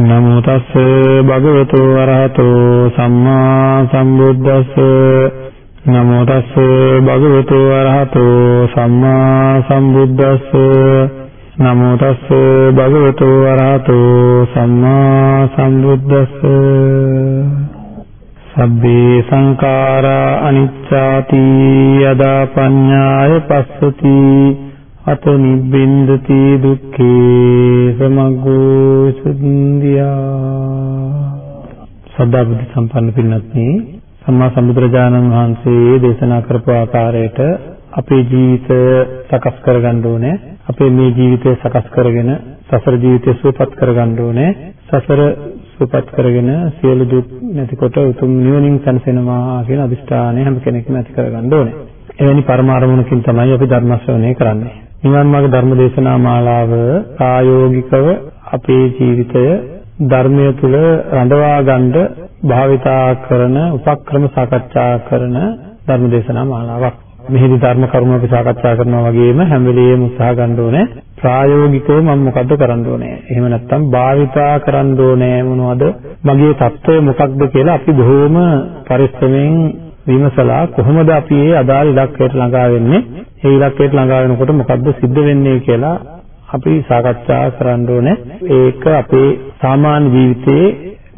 නමෝ තස්ස භගවතු වරහතෝ සම්මා සම්බුද්දස්ස. නමෝ තස්ස භගවතු වරහතෝ සම්මා සම්බුද්දස්ස. නමෝ තස්ස භගවතු වරහතෝ සම්මා සම්බුද්දස්ස. සබ්බේ සංඛාරා අනිච්චාති යදා පඤ්ඤාය පස්සති. අත නිබ්බින්දති දුක්ඛේ සමග්ගෝ සුන්දියා. සදා බුද්ධ සම්පන්න පින්වත්නි සම්මා සම්බුදුරජාණන් වහන්සේ දේශනා කරපු ආකාරයට අපේ ජීවිතය සකස් කරගන්න ඕනේ. අපේ මේ ජීවිතය සකස් කරගෙන සසර ජීවිතය සුවපත් කරගන්න ඕනේ. සසර සුවපත් කරගෙන සියලු දුක් නැතිකොට උතුම් නිවනින් සැනසෙනවා කියන අදිෂ්ඨානය හැම කෙනෙක්ම ඇති කරගන්න ඕනේ. එවැනි පරමාර්ථමකින් තමයි අපි ධර්ම ශ්‍රවණය කරන්නේ. නිවන් මාර්ග ධර්ම දේශනා මාලාව ප්‍රායෝගිකව අපේ ජීවිතය ධර්මය තුල රඳවා ගන්න භාවිතා කරන උපක්‍රම සාකච්ඡා කරන ධර්ම දේශනා මාලාවක්. මෙහිදී ධර්ම කරුණු අපි සාකච්ඡා කරනවා වගේම හැම වෙලෙම උත්සාහ ගන්න ඕනේ ප්‍රායෝගිකව මම මොකද්ද කරන්න ඕනේ. එහෙම නැත්නම් භාවිතා කරන්න ඕනේ මොනවද? මගේ தত্ত্বය මොකක්ද කියලා අපි බොහෝම පරිස්සමෙන් විමසලා කොහොමද අපි මේ අදාළ ඉලක්කයට ළඟා වෙන්නේ? ඒ ඉලක්කයට ළඟා වෙනකොට මොකද්ද සිද්ධ වෙන්නේ කියලා අපි සාකච්ඡා කරන්න ඕනේ. ඒක අපේ සාමාන්‍ය ජීවිතයේ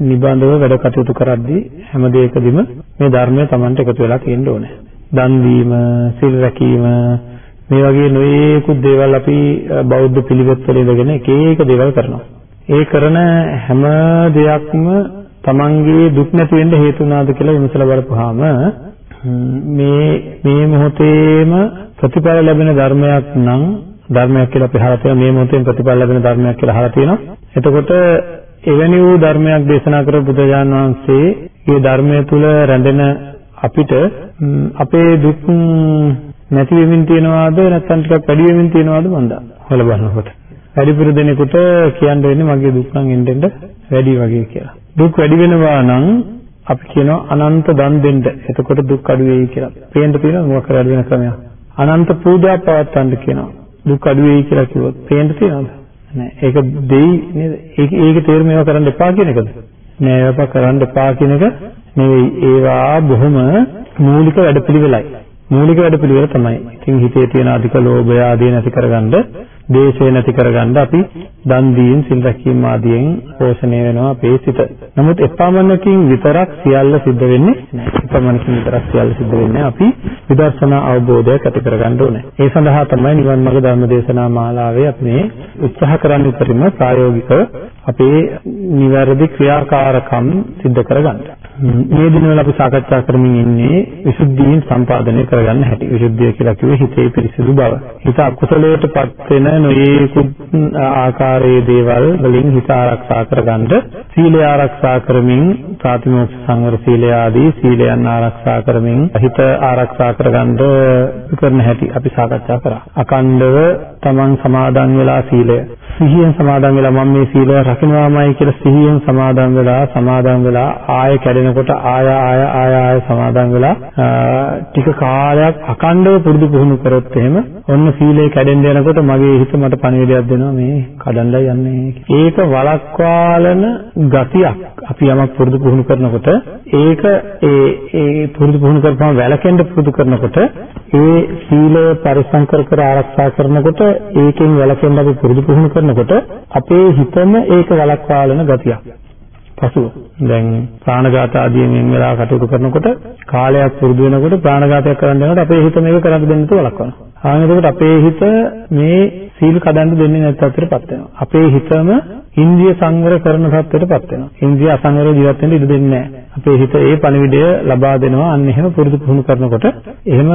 නිබඳව වැඩ කටයුතු කරද්දී හැම දෙයකදීම මේ ධර්මය Tamanට එකතු වෙලා තියෙන්න ඕනේ. දන් දීම, සිල් රැකීම මේ වගේ නොයේකුත් දේවල් අපි බෞද්ධ පිළිවෙත් වල ඉඳගෙන එක එක දේවල් කරනවා. ඒ කරන හැම දෙයක්ම තමන්ගේ දුක් නැති වෙන්න හේතු වුණාද කියලා විමසලා බලපුවාම මේ මේ මොහොතේම ප්‍රතිඵල ලැබෙන ධර්මයක් නම් ධර්මයක් කියලා අපි අහලා තියෙනවා මේ මොහොතේම ප්‍රතිඵල ලැබෙන ධර්මයක් කියලා අහලා තියෙනවා. එතකොට එවැනි වූ ධර්මයක් දේශනා කරපු බුදුජාන් වහන්සේ මේ ධර්මය තුල රැඳෙන අපිට අපේ දුක් නැති වෙමින් තියනවාද නැත්නම් ටිකක් වැඩි වෙමින් තියනවාද මන්ද හොල බලනකොට වැඩිපුර දෙනෙකුට කියන්න වෙන්නේ මගේ දුක් නම් එන්න වැඩි වගේ කියලා. දුක් වැඩි වෙනවා නම් අපි කියනවා අනන්ත දන් දෙන්න. එතකොට දුක් අඩු වෙයි කියලා. පේන්න තියෙනවා මොකක් කරලා වෙන ක්‍රමයක්. අනන්ත පූජා පවත්වන්න කියනවා. දුක් අඩු වෙයි කියලා කිව්වොත් පේන්න තියෙනවද? නෑ. ඒක දෙයි නේද? ඒක ඒක තේරුම ඒවා කරන්න එපා කියන එකද? නෑ ඒවා කරන්න එපා කියන එක නෙවෙයි. ඒවා බොහොම මූලික වැඩපිළිවෙලයි. මූලික වැඩපිළිවෙල තමයි. ඉතින් හිතේ තියෙන අධික ලෝභය ආදී නැති කරගන්න දේශය නැති කරගන්න අපි දන් දීන් සිල් රැකීම ආදියෙන් පෝෂණය වෙනවා අපේ සිත. නමුත් එපමණකින් විතරක් සියල්ල සිද්ධ වෙන්නේ නැහැ. එපමණකින් විතරක් සියල්ල සිද්ධ වෙන්නේ අපි විදර්ශනා අවබෝධයක් ඇති කරගන්න ඕනේ. ඒ සඳහා තමයි නිවන් මාර්ග ධර්ම දේශනා මාලාවේ අපි මේ උත්සාහ කරන්න උපරිම ප්‍රායෝගිකව අපේ නිවැරදි ක්‍රියාකාරකම් සිද්ධ කරගන්න. මේ දිනවල අපි සාකච්ඡා කරමින් ඉන්නේ විසුද්ධීන් සම්පාදනය කරගන්න හැටි. විසුද්ධිය කියලා කිව්වේ හිතේ පිරිසිදු බව. හිත අකුසලයටපත් වෙන නොයේකුත් ආකාරයේ දේවල් වලින් හිත ආරක්ෂා කරගන්න සීලය ආරක්ෂා කරමින් ප්‍රාතිමෝක්ෂ සංවර සීලය ආදී සීලයන් ආරක්ෂා කරමින් හිත ආරක්ෂා කරගන්න කරන හැටි අපි සාකච්ඡා කරා. අකණ්ඩව තමන් සමාදන් වෙලා සීලය සිහියෙන් සමාදන් වෙලා මම මේ සීලය රකින්නවාමයි කියලා සිහියෙන් සමාදන් වෙලා සමාදන් වෙලා ආය කැඩෙනකොට ආය ආය ආය ආය සමාදන් වෙලා ටික කාලයක් අකණ්ඩව පුරුදු පුහුණු කරොත් එහෙම ඔන්න සීලය කැඩෙන්න යනකොට මගේ හිත මට පණිවිඩයක් දෙනවා මේ කඩන්නයි යන්නේ. ඒක වළක්වාලන ගතියක් අපි යමක් පුරුදු පුහුණු කරනකොට ඒක ඒ ඒ පුරුදු පුහුණු කරපුවම වැළකෙන්න පුරුදු කරනකොට ඒ සීලය පරිසම් කර කර ආරක්ෂා කරනකොට ඒකෙන් වැළකෙන්න අපි පුරුදු පුහුණු කරනකොට අපේ හිතම ඒක වළක්වාලන ගතියක්. පසුව දැන් ප්‍රාණඝාත ආදීන් වෙලා කටයුතු කරනකොට කාලයක් පුරුදු වෙනකොට ප්‍රාණඝාතයක් කරන්න යනකොට අපේ හිත මේක කරන්න දෙන්න තු වළක්වනවා. ආන් එතකොට අපේ හිත මේ සීල් කඩන්න දෙන්නේ නැති තත්ත්වයටපත් වෙනවා. අපේ හිතම ඉන්ද්‍රිය සංවර කරන තත්ත්වයටපත් වෙනවා. ඉන්ද්‍රිය අසංවර ජීවත් වෙන්න ඉඩ දෙන්නේ නැහැ. අපේ හිත ඒ පණිවිඩය ලබා දෙනවා. අන්න එහෙම පුරුදු පුහුණු කරනකොට එහෙම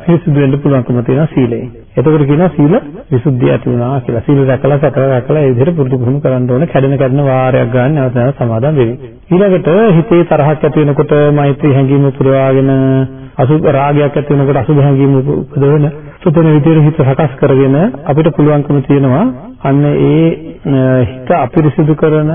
පිරිසුදු වෙන්න පුළුවන්කම තියෙනවා සීලයෙන්. එතකොට කියනවා සීල විසුද්ධිය ඇති වුණා කියලා. සීල රැකලා සතර රැකලා ඒ විදිහට පුරුදු පුහුණු කරන්න ඕනේ. කැඩෙන කැඩෙන වාරයක් ගන්න නැවත නැවත සමාදන් වෙවි. ඊළඟට හිතේ තරහක් ඇති වෙනකොට මෛත්‍රී හැඟීම පුරවාගෙන අසුභ රාගයක් ඇති වෙනකොට අසුභ හැඟීම උපදවන සුතන විදිහට හිත සකස් කරගෙන අපිට පුළුවන්කම තියෙනවා අන්න ඒ හිත අපිරිසිදු කරන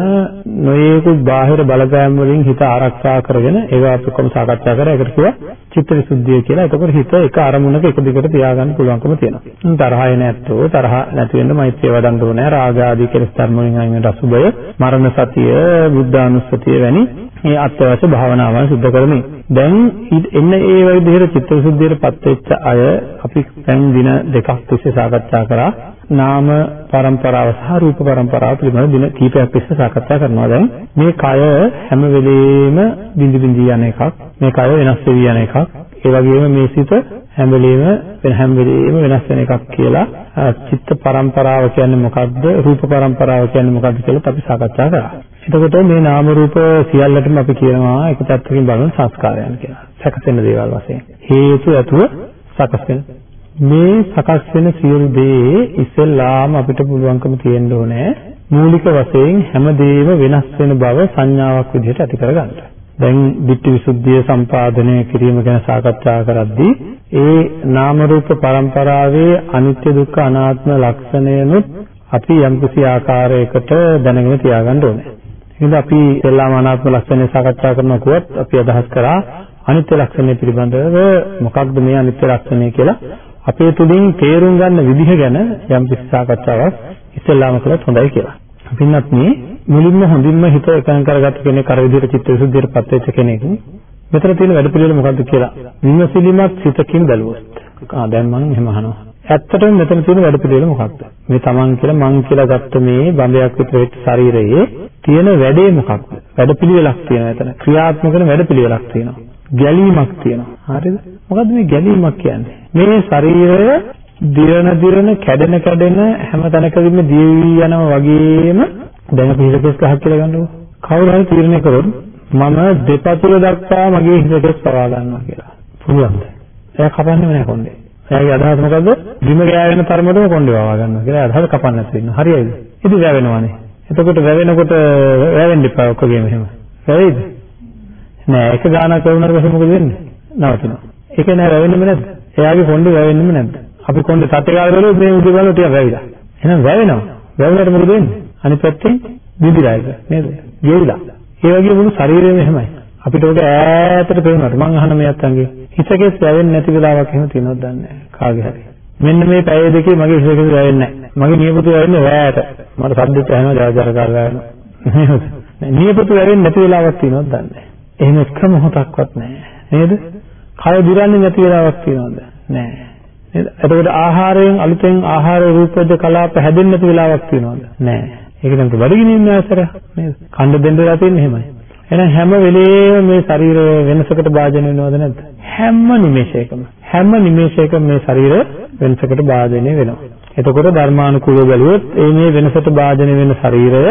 නොයේකුත් බාහිර බලපෑම් වලින් හිත ආරක්ෂා කරගෙන ඒවා අපි කොහොම සාකච්ඡා කරා ඒකට කියවා චිත්ත විසුද්ධිය කියලා. එතකොට හිත එක අරමුණක එක දිගට තියාගන්න පුළුවන්කම තියෙනවා. තරහය නැත්තෝ තරහ නැති වෙන්න මෛත්‍රිය වඩන්න ඕනේ. රාග ආදී කෙලෙස් ධර්ම වලින් අයින් වෙන අසුබය, මරණ සතිය, බුද්ධානුස්සතිය වැනි මේ අත්‍යවශ්‍ය භාවනාවන් සිදු කරමින් දැන් එන්න ඒ වගේ විදිහට චිත්තවිසුද්ධියටපත් වෙච්ච අය අපි දැන් දින දෙකක් තිස්සේ සාකච්ඡා කරා නාම પરම්පරාව සහ රූප પરම්පරාව පිළිබඳ දින කීපයක් තිස්සේ සාකච්ඡා කරනවා. දැන් මේ කය හැම වෙලෙම බිඳි බිඳි යන එකක්. මේ කය වෙනස් වෙවි යන එකක්. ඒ වගේම මේ සිත හැම වෙලෙම වෙන හැම වෙලෙම වෙනස් වෙන එකක් කියලා චිත්ත પરම්පරාව කියන්නේ මොකක්ද රූප પરම්පරාව කියන්නේ මොකක්ද කියලා අපි සාකච්ඡා කරා. එතකොට මේ නාම රූප සියල්ලටම අපි කියනවා එක පැත්තකින් බලන සංස්කාරයන් කියලා. සැකසෙන දේවල් වශයෙන්. හේතු ඇතුව සකස් වෙන මේ සකස් වෙන සියලු දේ ඉස්සෙල්ලාම අපිට පුළුවන්කම තියෙන්න ඕනේ මූලික වශයෙන් හැමදේම වෙනස් වෙන බව සංඥාවක් විදිහට ඇති කරගන්න. දැන් ditthi visuddhiya සම්පාදනය කිරීම ගැන සාකච්ඡා කරද්දී ඒ නාම රූප පරම්පරාවේ අනිත්‍ය දුක්ඛ අනාත්ම ලක්ෂණයනොත් අපි යම්කිසි ආකාරයකට දැනගෙන තියාගන්න ඕනේ. එහෙනම් අපි එල්ලාම අනාත්ම ලක්ෂණය සාකච්ඡා කරනකොට අපි අදහස් කරා අනිත්‍ය ලක්ෂණය පිළිබඳව මොකක්ද මේ අනිත්‍ය ලක්ෂණය කියලා අපේ තුලින් තේරුම් ගන්න විදිහ ගැන යම් කිසි සාකච්ඡාවක් ඉස්සෙල්ලාම කළත් හොඳයි කියලා. පින්නත් මේ මුලින්ම හොඳින්ම හිත එකඟ කරගත්ත කෙනෙක් අර විදිහට චිත්ත විසුද්ධියටපත් වෙච්ච කෙනෙක් මෙතන තියෙන වැඩ පිළිවෙල මොකද්ද කියලා විමසිලිමත් සිතකින් බැලුවොත්. ආ දැන් මම එහෙම අහනවා. ඇත්තටම මෙතන තියෙන වැඩ පිළිවෙල මොකක්ද මේ තමන් කියලා මං කියලා ගත්ත මේ බඹයක් විතර වෙච්ච ශරීරයේ තියෙන වැඩේ මොකක්ද? වැඩ පිළිවෙලක් තියෙනවා එතන. ක්‍රියාත්මක වෙන වැඩ පිළිවෙලක් තියෙනවා. ගැලීමක් තියෙනවා. හරිද? මොකද්ද මේ ගැලීමක් කියන්නේ? මේ ශරීරය දිරන දිරන කැඩෙන කැඩෙන හැම තැනකදීම දියවි යනවා වගේම දැන් අපි හිතකස් ගහක් කියලා ගන්නකො කවුරු හරි තීරණය කරොත් මම දෙපතුල දක්වා මගේ හිතකස් පවා ගන්නවා කියලා. පුළුවන්ද? එයා කපන්නේම නැහැ කොණ්ඩේ. එයාගේ අදහස මොකද්ද? බිම ගෑවෙන තරමටම කොණ්ඩේ වවා ගන්නවා කියලා. අදහස කපන්න නැති වෙනවා හරියයිද? ඉතින් වැවෙනවානේ. එතකොට වැවෙනකොට වැවෙන්න එපා ඔක්කොගේම එහෙම. වැවෙයිද? නෑ එක ගානක් වුණාට පස්සේ මොකද වෙන්නේ? නවතිනවා. ඒක නෑ වැවෙන්නෙම නැද්ද එයාගේ කොණ්ඩේ වැවෙන්නෙම නැද්ද? අපි කොණ්ඩේ තටේ ගාලා බලුවොත් මේ උඩ බලන ටික වැවිලා. එහෙනම් වැවෙනවා. වැවුනට මොකද වෙන්නේ? අනිත් පැත්තෙන් විදිලා එක නේද? ගෙවිලා. ඒ වගේ මුළු ශරීරයම එහෙමයි. අපිට ඔක ඈතට පේනවාට මං අහන මේ අත්තන්ගේ හිතකෙස් වැවෙන්නේ නැති වෙලාවක් එහෙම තියෙනවද දන්නේ නැහැ. කාගේ හරි. මෙන්න මේ පැය දෙකේ මගේ හිතකෙස් වැවෙන්නේ නැහැ. මගේ නියපොතු වැවෙන්නේ රැයට. මට සද්දෙත් ඇහෙනවා ජරජර කාර වැවෙනවා. නියපොතු වැවෙන්නේ නැති වෙලාවක් තියෙනවද දන්නේ නැහැ. එහෙම එක මොහොතක්වත් නැහැ. නේද? කය දිරන්නේ නැති වෙලාවක් තියෙනවද? නෑ. නේද? එතකොට ආහාරයෙන් අලුතෙන් ආහාර රූපජ කලාප හැදෙන්නේ නැති වෙලාවක් තියෙනවද? නෑ. ඒක නම් බඩගිනින් ඉන්න අවසර නේද? කන්න දෙන්න වෙලා තියෙන්නේ එහෙමයි. එහෙනම් හැම වෙලේම මේ ශරීරය වෙනසකට භාජනය වෙනවද නැද්ද? හැම නිමේෂයකම හැම නිමේෂයකම මේ ශරීරය වෙනසකට භාජනය වෙනවා. එතකොට ධර්මානුකූලව බැලුවොත් ඒ මේ වෙනසට භාජනය වෙන ශරීරය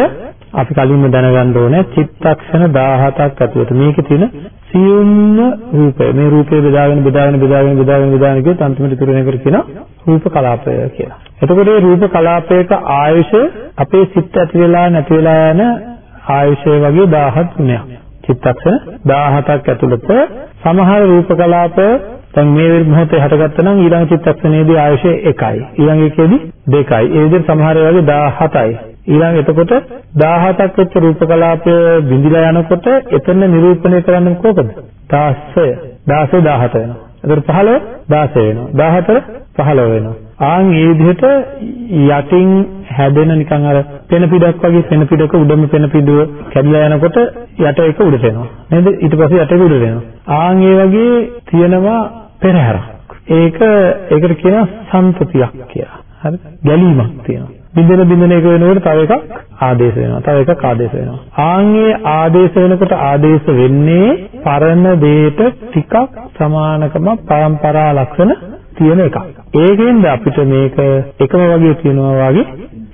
අපි කලින්ම දැනගන්න ඕනේ චිත්තක්ෂණ 17ක් ඇතුළත මේකේ තියෙන සියුම්ම රූපය. මේ රූපය බෙදාගෙන බෙදාගෙන බෙදාගෙන බෙදාගෙන බෙදාගෙන ගියොත් අන්තිමට ඉතුරු වෙන එකට කියනවා රූප කලාපය කියලා. එතකොට මේ රූප කලාපයක ආයුෂ අපේ සිත් ඇති වෙලා නැති වෙලා යන ආයුෂය වගේ 17 ගුණයක්. චිත්තක්ෂණ 17ක් ඇතුළත සමහර රූප කලාප දැන් මේ මොහොතේ හටගත්තා නම් ඊළඟ චිත්තක්ෂණයේදී ආයුෂය 1යි. ඊළඟ එකේදී 2යි. ඒ විදිහට සමහර ඒවාගේ 17යි. ඊළඟ එතකොට 17ක් වෙච්ච රූප කලාපය බිඳිලා යනකොට එතන නිරූපණය කරන්නේ කොහොමද? 16 16 17 වෙනවා. එතකොට 15 16 වෙනවා. 14 15 වෙනවා. ආන් මේ විදිහට යටින් හැදෙන නිකන් අර පෙන පිටක් වගේ පෙන පිටක උඩම පෙන පිටුව කැඩලා යනකොට යට එක උඩට එනවා. නේද? ඊට පස්සේ යට එක උඩට එනවා. ආන් ඒ වගේ තියෙනවා පෙරහැරක්. ඒක ඒකට කියනවා සම්පතියක් කියලා. හරි? ගැලීමක් තියෙනවා. බින්දෙන බින්දෙන එක වෙනකොට තව එකක් ආදේශ වෙනවා. තව එකක් ආදේශ වෙනවා. ආන්ගේ ආදේශ වෙනකොට ආදේශ වෙන්නේ පරණ දෙයට ටිකක් සමානකම පරම්පරා ලක්ෂණ තියෙන එකක්. ඒකෙන්ද අපිට මේක එකම වගේ තියෙනවා වගේ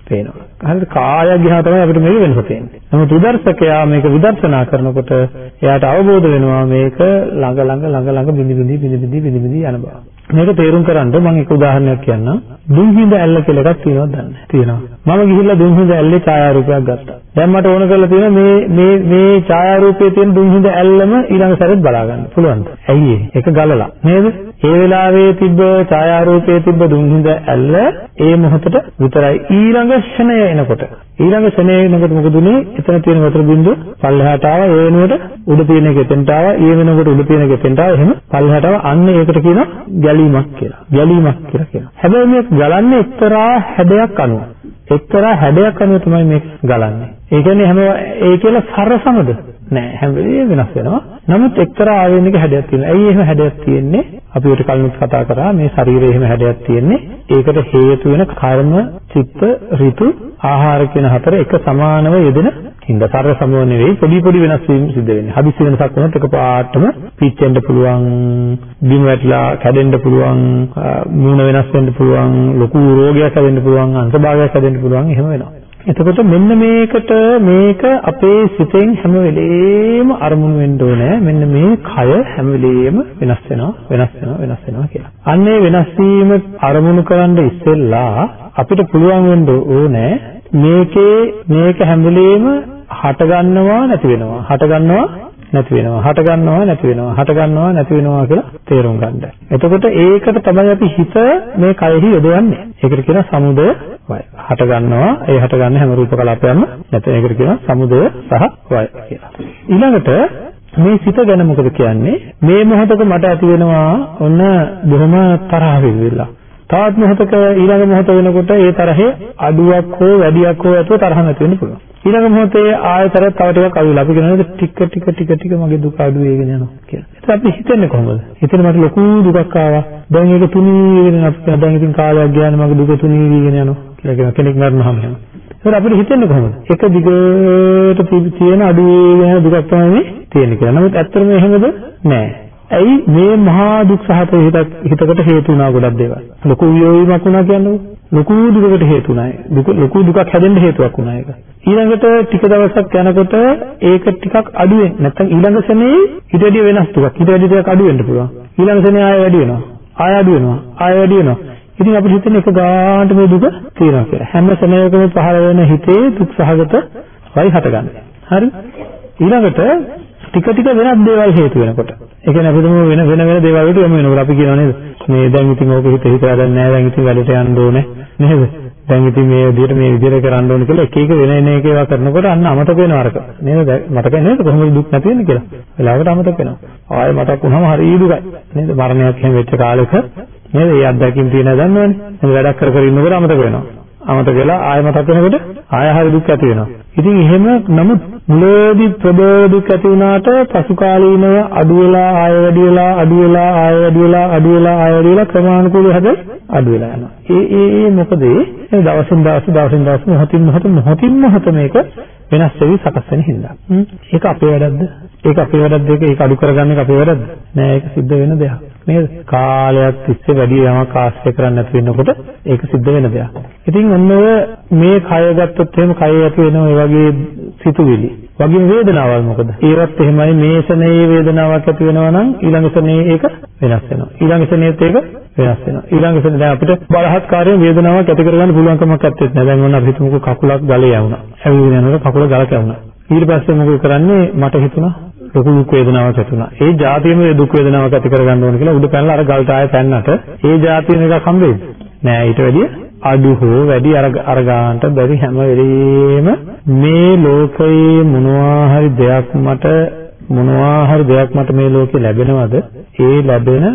පේනවා. හරිද? කාය ගිහා තමයි අපිට මේක වෙනස පේන්නේ. නමුත් විදර්ශකයා මේක විදර්ශනා කරනකොට එයාට අවබෝධ වෙනවා මේක ළඟ ළඟ ළඟ ළඟ බිඳි බිඳි බිඳි බිඳි බිඳි බිඳි යන බව. මේක තේරුම් කරන්න මම එක උදාහරණයක් කියන්නම්. දුම්හිඳ ඇල්ල කියලා එකක් තියෙනවද දන්නේ නැහැ. තියෙනවා. මම ගිහිල්ලා දුම්හිඳ ඇල්ලේ ඡායාරූපයක් ගත්තා. දැන් මට ඕන කරලා තියෙන මේ මේ මේ ඡායාරූපයේ තියෙන දුම්හිඳ ඇල්ලම ඊළඟ සැරේත් බලා ගන්න පුළුවන්ද? ඇයි ඒ? ඒක ගලලා නේද? ඒ වෙලාවේ තිබ්බ ඡායාරූපයේ තිබ්බ දුම්හිඳ ඇල්ල ඒ මොහොතට විතරයි ඊළඟ ක්ෂණය එනකොට ඊළඟ ක්ෂණය එනකොට මොකද උනේ? එතන තියෙන වතුර බින්දුව පල්ලෙහාට ආවා ඒ වෙනුවට උඩ තියෙන එක එතෙන්ට ආවා ඒ වෙනකොට උඩ තියෙන එක එතෙන්ට ආවා එහෙම පල්ලෙහාට ආවා අන්න ඒකට කියනවා ගැලීමක් කියලා. ගැලීමක් කියලා කියනවා. හැබැයි මේ ගලන්නේ එක්තරා හැඩයක් අනුව. එක්තරා හැඩයක් අනුව තමයි මේ ගලන්නේ. ඒ කියන්නේ හැම ඒ කියලා සරසමද? නෑ හැම වෙලේම වෙනස් වෙනවා. නමුත් එක්තරා ආවේනික හැඩයක් තියෙනවා. ඇයි එහෙම හැඩයක් තියෙන්නේ? අපි උට කලින් කතා කරා මේ ශරීරයේ එහෙම හැඩයක් තියෙන්නේ. ඒකට හේතු වෙන කර්ම, චිත්ත, ඍතු, ආහාර කියන හතර එක සමානව යෙදෙන හින්දා සර්ව සමව නෙවෙයි පොඩි පොඩි වෙනස් වීම් සිද්ධ වෙන්නේ. හදිසි වෙනසක් වුණොත් එකපාරටම පිච්චෙන්න පුළුවන්, බිම වැටිලා කැඩෙන්න පුළුවන්, මූණ වෙනස් වෙන්න පුළුවන්, ලොකු රෝගයක් හැදෙන්න පුළුවන්, අංශභාගයක් හැදෙන්න පුළුවන් එහෙම වෙනවා. එතකොට මෙන්න මේකට මේක අපේ සිතෙන් හැම වෙලේම අරමුණු වෙන්න ඕනේ. මෙන්න මේ කය හැම වෙලේම වෙනස් වෙනවා, වෙනස් වෙනවා, වෙනස් වෙනවා කියලා. අන්නේ වෙනස් වීම අරමුණු කරන්න ඉස්සෙල්ලා අපිට පුළුවන් වෙන්න ඕනේ මේකේ මේක හැම වෙලේම හට ගන්නවා නැති වෙනවා. හට ගන්නවා නැති වෙනවා. හට ගන්නවා නැති වෙනවා. හට ගන්නවා නැති වෙනවා කියලා තේරුම් ගන්න. එතකොට ඒකට තමයි අපි හිත මේ කයෙහි යොදවන්නේ. ඒකට කියනවා සමුදය වය. හට ගන්නවා ඒ හට ගන්න හැම රූප කලාපයක්ම නැත්නම් ඒකට කියනවා සමුදය සහ වය කියලා. ඊළඟට මේ සිත ගැන මොකද කියන්නේ? මේ මොහොතක මට ඇති වෙනවා ඔන්න බොහොම තරහ වෙවිලා. තවත් මොහොතක ඊළඟ මොහොත වෙනකොට ඒ තරහේ අඩුවක් හෝ වැඩියක් හෝ ඇතුව තරහ නැති වෙන්න පුළුවන්. ඊළඟ මොහොතේ ආයතර තව ටිකක් අඩුලා අපි කියනවා ටික ටික ටික ටික මගේ දුක අඩු වෙගෙන යනවා කියලා. ඒත් අපි හිතන්නේ කොහොමද? හිතේ මට ලොකු දුකක් ආවා. දැන් ඒක තුනී වෙන අපිට දැන් ඉතින් කාලයක් ගියානේ මගේ දුක තුනී වීගෙන යනවා කියලා කියන කෙනෙක් මරනහම එහෙම. ඒත් අපිට හිතෙන්නේ කොහොමද? එක දිගට තියෙන අඩු වෙන දුකක් තමයි තියෙන්නේ කියලා. නමුත් ඇත්තටම එහෙමද? නෑ. ඇයි මේ මහා දුක් සහගත හිතකට හේතු වුණා ගොඩක් දේවල්. ලොකු වියෝවීමක් වුණා කියන්නේ ලොකු දුකකට හේතු වුණා. දුක ලොකු දුකක් හැදෙන්න හේතුවක් වුණා ඒක. ඊළඟට ටික දවසක් යනකොට ඒක ටිකක් අඩු වෙන. නැත්තම් ඊළඟ සෙනේ ඊට වැඩි වෙනස් දුකක්. ඊට වැඩි ටිකක් අඩු වෙන්න පුළුවන්. ඊළඟ සෙනේ ආයෙ වැඩි වෙනවා. ආයෙ අඩු වෙනවා. ආයෙ වැඩි වෙනවා. ඉතින් අපිට හිතෙන එක ගානට මේ දුක තියෙනවා කියලා. හැම සෙනෙකම පහළ වෙන හිතේ දුක් සහගත වයි හටගන්නේ. හරි? ඊළඟට ටික ටික වෙනත් දේවල් හේතු වෙනකොට. ඒ කියන්නේ අපිටම වෙන වෙන වෙන දේවල් වලට යමු වෙනකොට අපි කියනවා නේද? මේ දැන් ඉතින් ඕක හිත හිතා ගන්න නෑ දැන් ඉතින් වැඩට යන්න ඕනේ නේද? දැන් ඉතින් මේ විදිහට මේ විදිහට කරන්න ඕනේ කියලා එක එක වෙන වෙන එක ඒවා කරනකොට අන්න අමතක වෙනවා අරක. නේද? මතක නේද කොහොමද දුක් නැති වෙන්නේ කියලා. වෙලාවට අමතක වෙනවා. ආයෙ මතක් වුණාම හරි දුකයි. නේද? මරණයක් එහෙම වෙච්ච කාලෙක නේද? ඒ අත්දැකීම් තියෙනවා දන්නවනේ. එහෙනම් වැඩක් කර කර ඉන්නකොට අමතක වෙනවා. අමතක වෙලා ආයෙ මතක් වෙනකොට ආයෙ හරි දුක් ඇති වෙනවා. ඉතින් එහෙම නමුත් මුලදී ප්‍රබල දුක් ඇති වුණාට පසු කාලීනව අඩු වෙලා ආයෙ වැඩි වෙලා අඩු වෙලා ආයෙ වැඩි වෙලා අඩු වෙලා ආයෙ වැඩි වෙලා ක්‍රමානුකූලව හැබැයි අඩු වෙලා යනවා. ඒ ඒ ඒ මොකද ඒ දවසින් දවස දවසින් දවස මොහොතින් මොහොත මොහොතින් මොහොත මේක වෙනස් වෙවි සකස් වෙන හින්දා. ඒක අපේ වැඩක්ද? ඒක අපේ වැඩක්ද? ඒක අඩු කරගන්න එක අපේ වැඩක්ද? නෑ ඒක සිද්ධ වෙන දෙයක්. නේද? කාලයක් තිස්සේ වැඩි යමක් ආශ්‍රය කරන්නේ නැති වෙනකොට ඒක සිද්ධ වෙන දෙයක්. ඉතින් ඔන්න මේ කය ගත්තොත් එහෙම කය ඇති වෙන ඔය වගේ සිතුවිලි. වගේම වේදනාවල් මොකද? ඒවත් එහෙමයි මේ ශනේ වේදනාවක් ඇති වෙනවා නම් ඊළඟ ශනේ ඒක වෙනස් වෙනවා. ඊළඟ ශනේත් ඒක වෙනස් වෙනවා. ඊළඟ ශනේ දැන් අපිට බලහත්කාරයෙන් වේදනාවක් ඇති කරගන්න පුළුවන් කමක් නැත්තේ නෑ. දැන් ඔන්න අපි හිතමුකෝ කකුලක් ගලේ යවුණා. ඇවිල්ගෙන යනකොට කකුල ගල කැවුණා. ඊට පස්සේ මොකද කරන්නේ? මට හිතුණා ලොකු දුක් වේදනාවක් ඇති වුණා. ඒ જાතියෙම දුක් වේදනාවක් ඇති කරගන්න ඕන කියලා උඩ පැනලා අර ගල්ට ආයෙ පැන්නට ඒ જાතියෙම එකක් හම්බෙන්නේ නෑ ඊට වැඩිය අඩු හෝ වැඩි අර අර ගන්නට බැරි හැම වෙලෙම මේ ලෝකයේ මොනවා හරි දෙයක් මට මොනවා හරි දෙයක් මට මේ ලෝකේ ලැබෙනවද? ඒ ලැබෙන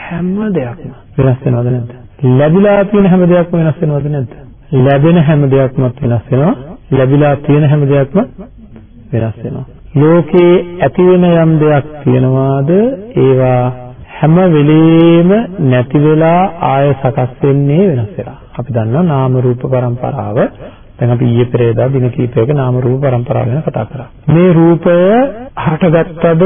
හැම දෙයක්ම වෙනස් වෙනවද නැද්ද? ලැබිලා තියෙන හැම දෙයක්ම වෙනස් වෙනවද නැද්ද? ලැබෙන හැම දෙයක්ම වෙනස් වෙනවා. ලැබිලා තියෙන හැම දෙයක්ම වෙනස් වෙනවා. ලෝකේ ඇති වෙන යම් දෙයක් තියනවාද ඒවා හැම වෙලෙම නැති වෙලා ආය සකස් වෙන්නේ වෙනස් වෙලා. අපි දන්නවා නාම රූප પરම්පරාව. දැන් අපි ඊයේ පෙරේදා දින කීපයක නාම රූප પરම්පරාව ගැන කතා කරා. මේ රූපය හටගත්තද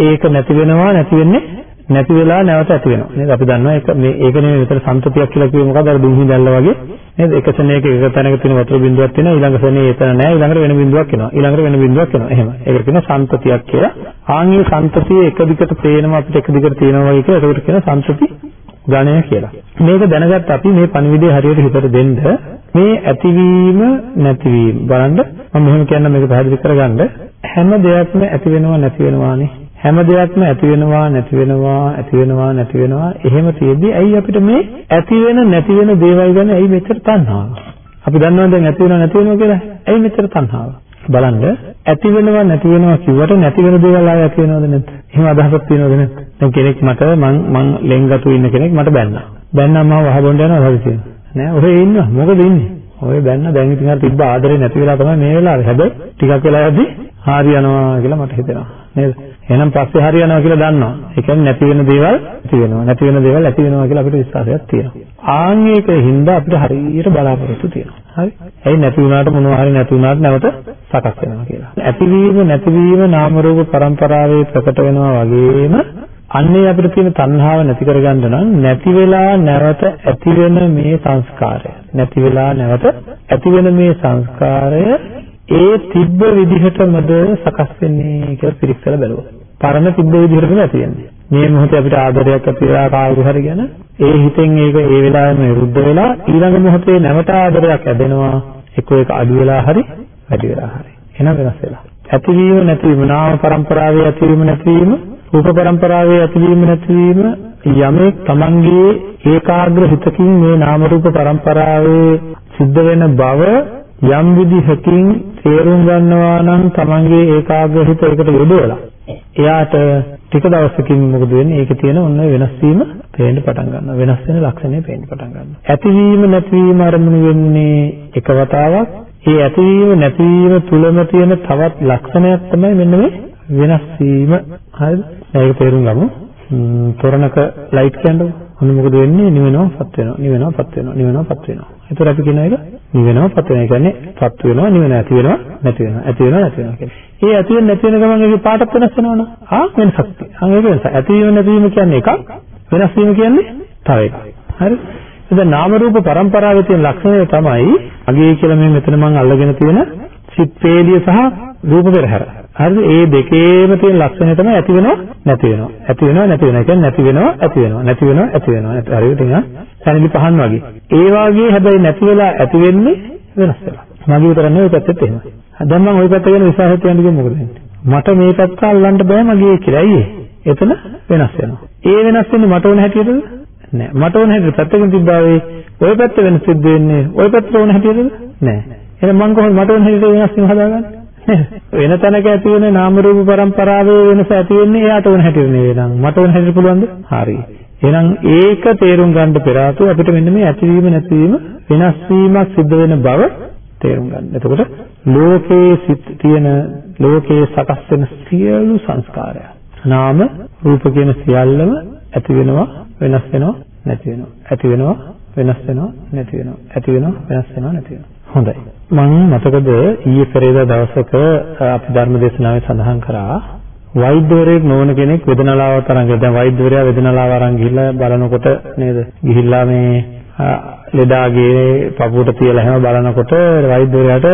ඒක නැති වෙනවා නැති වෙන්නේ නැති වෙලා නැවත ඇති වෙනවා. නේද? අපි දන්නවා ඒක මේ ඒක නෙමෙයි විතර සම්පතියක් කියලා කිව්වේ මොකද අර දුම්හි දැල්ල වගේ. නේද? එක සෙනෙක එක තැනක තියෙන වතුර බිඳුවක් තියෙනවා. ඊළඟ සෙනේ එතන නැහැ. ඊළඟට වෙන බිඳුවක් එනවා. ඊළඟට වෙන බිඳුවක් එනවා. එහෙම ඒකට කියනවා සම්පතියක් කියලා. ආන්ගේ සම්පතිය එක දිගට පේනවා අපිට එක දිගට තියෙනවා වගේ කියලා ඒකට කියනවා සම්පති ඝණය කියලා. මේක දැනගත්ත අපි මේ පණිවිඩය හරියට හිතට දෙන්න මේ ඇතිවීම නැතිවීම. බලන්න මම මෙහෙම කියන්න මේක පැහැදිලි කරගන්න. හැම දෙයක්ම ඇති වෙනවා නැති වෙනවානේ. හැම දෙයක්ම ඇති වෙනවා නැති වෙනවා ඇති වෙනවා නැති වෙනවා එහෙම තියෙද්දි ඇයි අපිට මේ ඇති වෙන නැති වෙන දේවල් ගැන ඇයි මෙච්චර තණ්හාව අපි දන්නවද දැන් ඇති වෙනවා නැති වෙනවා කියලා ඇයි මෙච්චර තණ්හාව බලන්න ඇති වෙනවා නැති වෙනවා කිව්වට නැති වෙන දේවල් ආයෙ ඇති වෙනවද නැද්ද? එහෙම අදහසක් තියෙනවද නැද්ද? දැන් කෙනෙක් මට මං මං ලෙන්ගතු ඉන්න කෙනෙක් මට බැන්නා. බැන්නා මම වහබොන්න යනවා හදිසියෙන්. නෑ ඔරේ ඉන්නවා. මොකද ඉන්නේ? ඔය බැන්න දැන් ඉතින් අර තිබ්බ ආදරේ නැති වෙලා තමයි මේ වෙලාවේ. හැබැයි ටිකක් වෙලා යද්දි හරි යනවා කියලා මට හිතෙනවා. නේද? එහෙනම් පස්සේ හරි යනවා කියලා දන්නවා. ඒ කියන්නේ නැති වෙන දේවල් ඇති වෙනවා. නැති වෙන දේවල් ඇති වෙනවා කියලා අපිට විශ්වාසයක් තියෙනවා. ආන් ඒකින්ද අපිට හරියට බලාපොරොත්තු තියෙනවා. හරි. ඇයි නැති වුණාට මොනවා හරි නැති වුණාට නැවත සකස් වෙනවා කියලා. ඇතිවීම නැතිවීම නාම රූප පරම්පරාවේ ප්‍රකට වෙනවා වගේම අන්නේ අපිට තියෙන තණ්හාව නැති කරගන්න නම් නැති වෙලා නැවත ඇති වෙන මේ සංස්කාරය නැති වෙලා නැවත ඇති වෙන මේ සංස්කාරය ඒ තිබ්බ විදිහටමද සකස් වෙන්නේ කියලා පිරික්සලා බලුවා. පරණ තිබ්බ විදිහටම ඇති වෙන්නේ. මේ මොහොතේ අපිට ආදරයක් ඇති වෙලා කායික හරි ගැන ඒ හිතෙන් ඒක ඒ වෙලාවෙම විරුද්ධ වෙලා ඊළඟ මොහොතේ නැවත ආදරයක් ඇදෙනවා. එක්ක ඒක අඩු වෙලා හරි වැඩි වෙලා හරි. එන වෙනස් වෙලා. ඇතිවීම නැතිවීම නාම පරම්පරාවේ ඇතිවීම නැතිවීම රූප පරම්පරාවේ ඇතිවීම නැතිවීම යමෙක් තමන්ගේ ඒකාග්‍ර හිතකින් මේ නාම රූප පරම්පරාවේ සිද්ධ වෙන බව යම් විදිහකින් තේරුම් ගන්නවා නම් තමන්ගේ ඒකාග්‍ර හිත ඒකට යොදවලා එයාට ටික දවසකින් මොකද වෙන්නේ? ඒකේ තියෙන ඔන්න වෙනස් වීම පේන්න පටන් ගන්නවා. වෙනස් වෙන ලක්ෂණය පේන්න පටන් ගන්නවා. ඇතිවීම නැතිවීම අරමුණු වෙන්නේ එක වතාවක්. ඒ ඇතිවීම නැතිවීම තුලම තියෙන තවත් ලක්ෂණයක් තමයි මෙන්න මේ වෙනස් වීම. හරිද? ඒක තේරුම් ගමු. තොරණක ලයිට් කැන්ඩල් ඔන්න මොකද වෙන්නේ? නිවෙනවා පත් වෙනවා. නිවෙනවා පත් වෙනවා. නිවෙනවා පත් වෙනවා. ඒතර අපි කියන එක නිවෙනවා පත් වෙනවා කියන්නේ පත් වෙනවා නිවෙනවා ඇති වෙනවා නැති වෙනවා. ඇති වෙනවා නැති වෙනවා කියන්නේ. ඒ ඇති වෙන නැති වෙන ගමන් ඒකේ පාටක් වෙනස් වෙනවනේ ආ වෙනසක් තියෙනවා. ඒක වෙනස ඇතිවීම නැතිවීම කියන්නේ එකක්. වෙනස් වීම කියන්නේ තව එකක්. හරි? එතන නාම රූප පරම්පරාවේ තියෙන ලක්ෂණය තමයි අගේ කියලා මේ මෙතන මම අල්ලගෙන තියෙන සිත් වේලිය සහ රූප පෙරහැර. හරිද? ඒ දෙකේම තියෙන ලක්ෂණය තමයි ඇති වෙනව නැති වෙනව. ඇති වෙනව නැති වෙනව. කියන්නේ නැති වෙනව ඇති වෙනව. නැති වෙනව ඇති වෙනව. හරියට නිකන් සැනිලි පහන් වගේ. ඒ වගේ හැබැයි නැති වෙලා ඇති වෙන්නේ වෙනස් වෙලා. මගේ විතර නෙවෙයි ඔය පැත්තෙත් එහෙමයි. දැන් මම ওই පැත්ත ගැන විශ්වාසයක් තියන්න කිව්වොත් මොකද වෙන්නේ? මට මේ පැත්ත අල්ලන්න බෑ මගේ කියලා. ඇයි එතන වෙනස් වෙනවා. ඒ වෙනස් වෙන්නේ මට ඕන හැටියටද? නෑ. මට ඕන හැටියට පැත්තකින් තිබ්බාවේ ওই පැත්ත වෙනස් සිද්ධ වෙන්නේ ওই පැත්තට ඕන හැටියටද? නෑ. එහෙනම් මම කොහොමද මට ඕන හැටියට වෙනස් වීම හදාගන්නේ? වෙන තැනක ඇති වෙන නාම රූප પરම්පරාවේ වෙනස ඇති වෙන්නේ එයාට ඕන හැටියට නෙවෙයි නං මට ඕන හැටියට පුළුවන්ද? හරි. එහෙනම් ඒක තේරුම් ගන්න පෙර අපිට මෙන්න මේ ඇතිවීම නැතිවීම වෙනස් වීමක් සිද්ධ වෙන බව තේරුම් ගන්න. එතකොට ලෝකයේ තියෙන ලෝකයේ සකස් වෙන සියලු සංස්කාරය නාම රූප කියන සියල්ලම ඇති වෙනවා වෙනස් වෙනවා නැති වෙනවා. ඇති වෙනවා වෙනස් වෙනවා නැති වෙනවා. ඇති වෙනවා වෙනස් වෙනවා නැති වෙනවා. හොඳයි. මම මතකද ඊයේ පෙරේදා දවසක අපි ධර්ම දේශනාවේ සඳහන් කරා වෛද්‍යවරයෙක් නොවන කෙනෙක් වේදනාලාවට අරන් ගියා. දැන් වෛද්‍යවරයා වේදනාලාව අරන් ගිහිල්ලා බලනකොට නේද? ගිහිල්ලා මේ ලෙඩාගේ පපුවට තියලා හැම බලනකොට වෛද්‍යවරයාට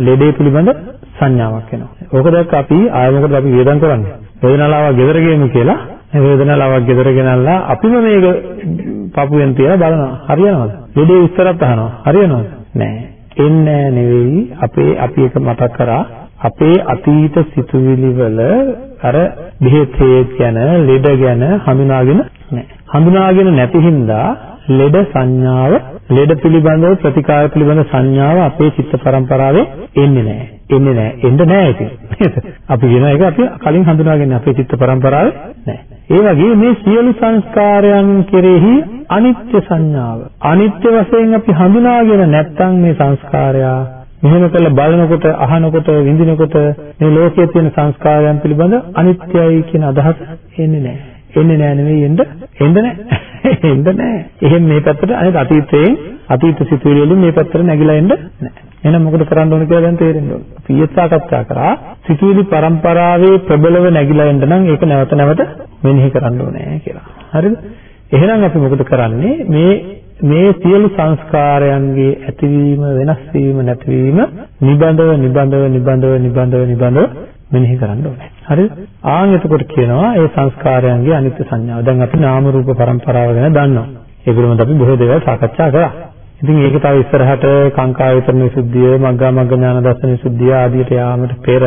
ලෙඩේ පිළිබඳ සංඥාවක් එනවා. ඕක දැක්ක අපි ආයෙ මොකද අපි වේදන් කරන්නේ? වේදනාලාවක් ගෙදර ගේමු කියලා වේදනාලාවක් ගෙදර ගෙනල්ලා අපිම මේක පපුවෙන් තියලා බලනවා. හරියනවද? ලෙඩේ විස්තරත් අහනවා. හරියනවද? නෑ. එන්නේ නෙවෙයි අපේ අපි එක මතක් කරා අපේ අතීත සිතුවිලි වල අර බෙහෙත් ගැන ලෙඩ ගැන හඳුනාගෙන නැහැ. හඳුනාගෙන නැති හින්දා ලෙඩ සංඥාව ලෙඩ පිළිබඳව ප්‍රතිකාර පිළිබඳ සංඥාව අපේ චිත්ත පරම්පරාවේ එන්නේ නැහැ. එන්නේ නැහැ. එන්න නැහැ ඉතින්. අපි කියන එක අපි කලින් හඳුනාගෙන අපේ චිත්ත පරම්පරාවේ නැහැ. ඒ වගේ මේ සියලු සංස්කාරයන් කෙරෙහි අනිත්‍ය සංඥාව අනිත්‍ය වශයෙන් අපි හඳුනාගෙන නැත්නම් මේ සංස්කාරයා මෙහෙම කළ බලනකොට අහනකොට විඳිනකොට මේ ලෝකයේ තියෙන සංස්කාරයන් පිළිබඳ අනිත්‍යයි කියන අදහස එන්නේ නැහැ. එන්නේ නැහැ නෙවෙයි එන්න එන්න නැහැ. එන්න නැහැ. එහෙන් මේ පැත්තට අනිත් අතීතයෙන් අතීත සිතුවිලි වලින් මේ පැත්තට නැగిලා එන්න නැහැ. එහෙනම් මොකද කරන්න ඕන කියලා දැන් තේරෙන්න ඕන. පීයත් සාකච්ඡා කරා සිතුවිලි පරම්පරාවේ ප්‍රබලව නැగిලා එන්න නම් ඒක නැවත නැවත මෙනෙහි කරන්න ඕනේ කියලා. හරිද? එහෙනම් අපි මොකද කරන්නේ? මේ මේ සියලු සංස්කාරයන්ගේ ඇතිවීම වෙනස් වීම නැතිවීම නිබඳව නිබඳව නිබඳව නිබඳව නිබඳව මෙනෙහි කරන්න ඕනේ. හරිද? ආන් එතකොට කියනවා ඒ සංස්කාරයන්ගේ අනිත්‍ය සංඥාව. දැන් අපි නාම රූප પરම්පරාව ගැන දන්නවා. ඒ පිළිබඳව අපි බොහෝ දේවල් සාකච්ඡා කරා. ඉතින් ඒක තව ඉස්සරහට කාංකා විතරන විසුද්ධිය, මග්ගා මග්ග ඥාන දර්ශන විසුද්ධිය ආදියට යාමට පෙර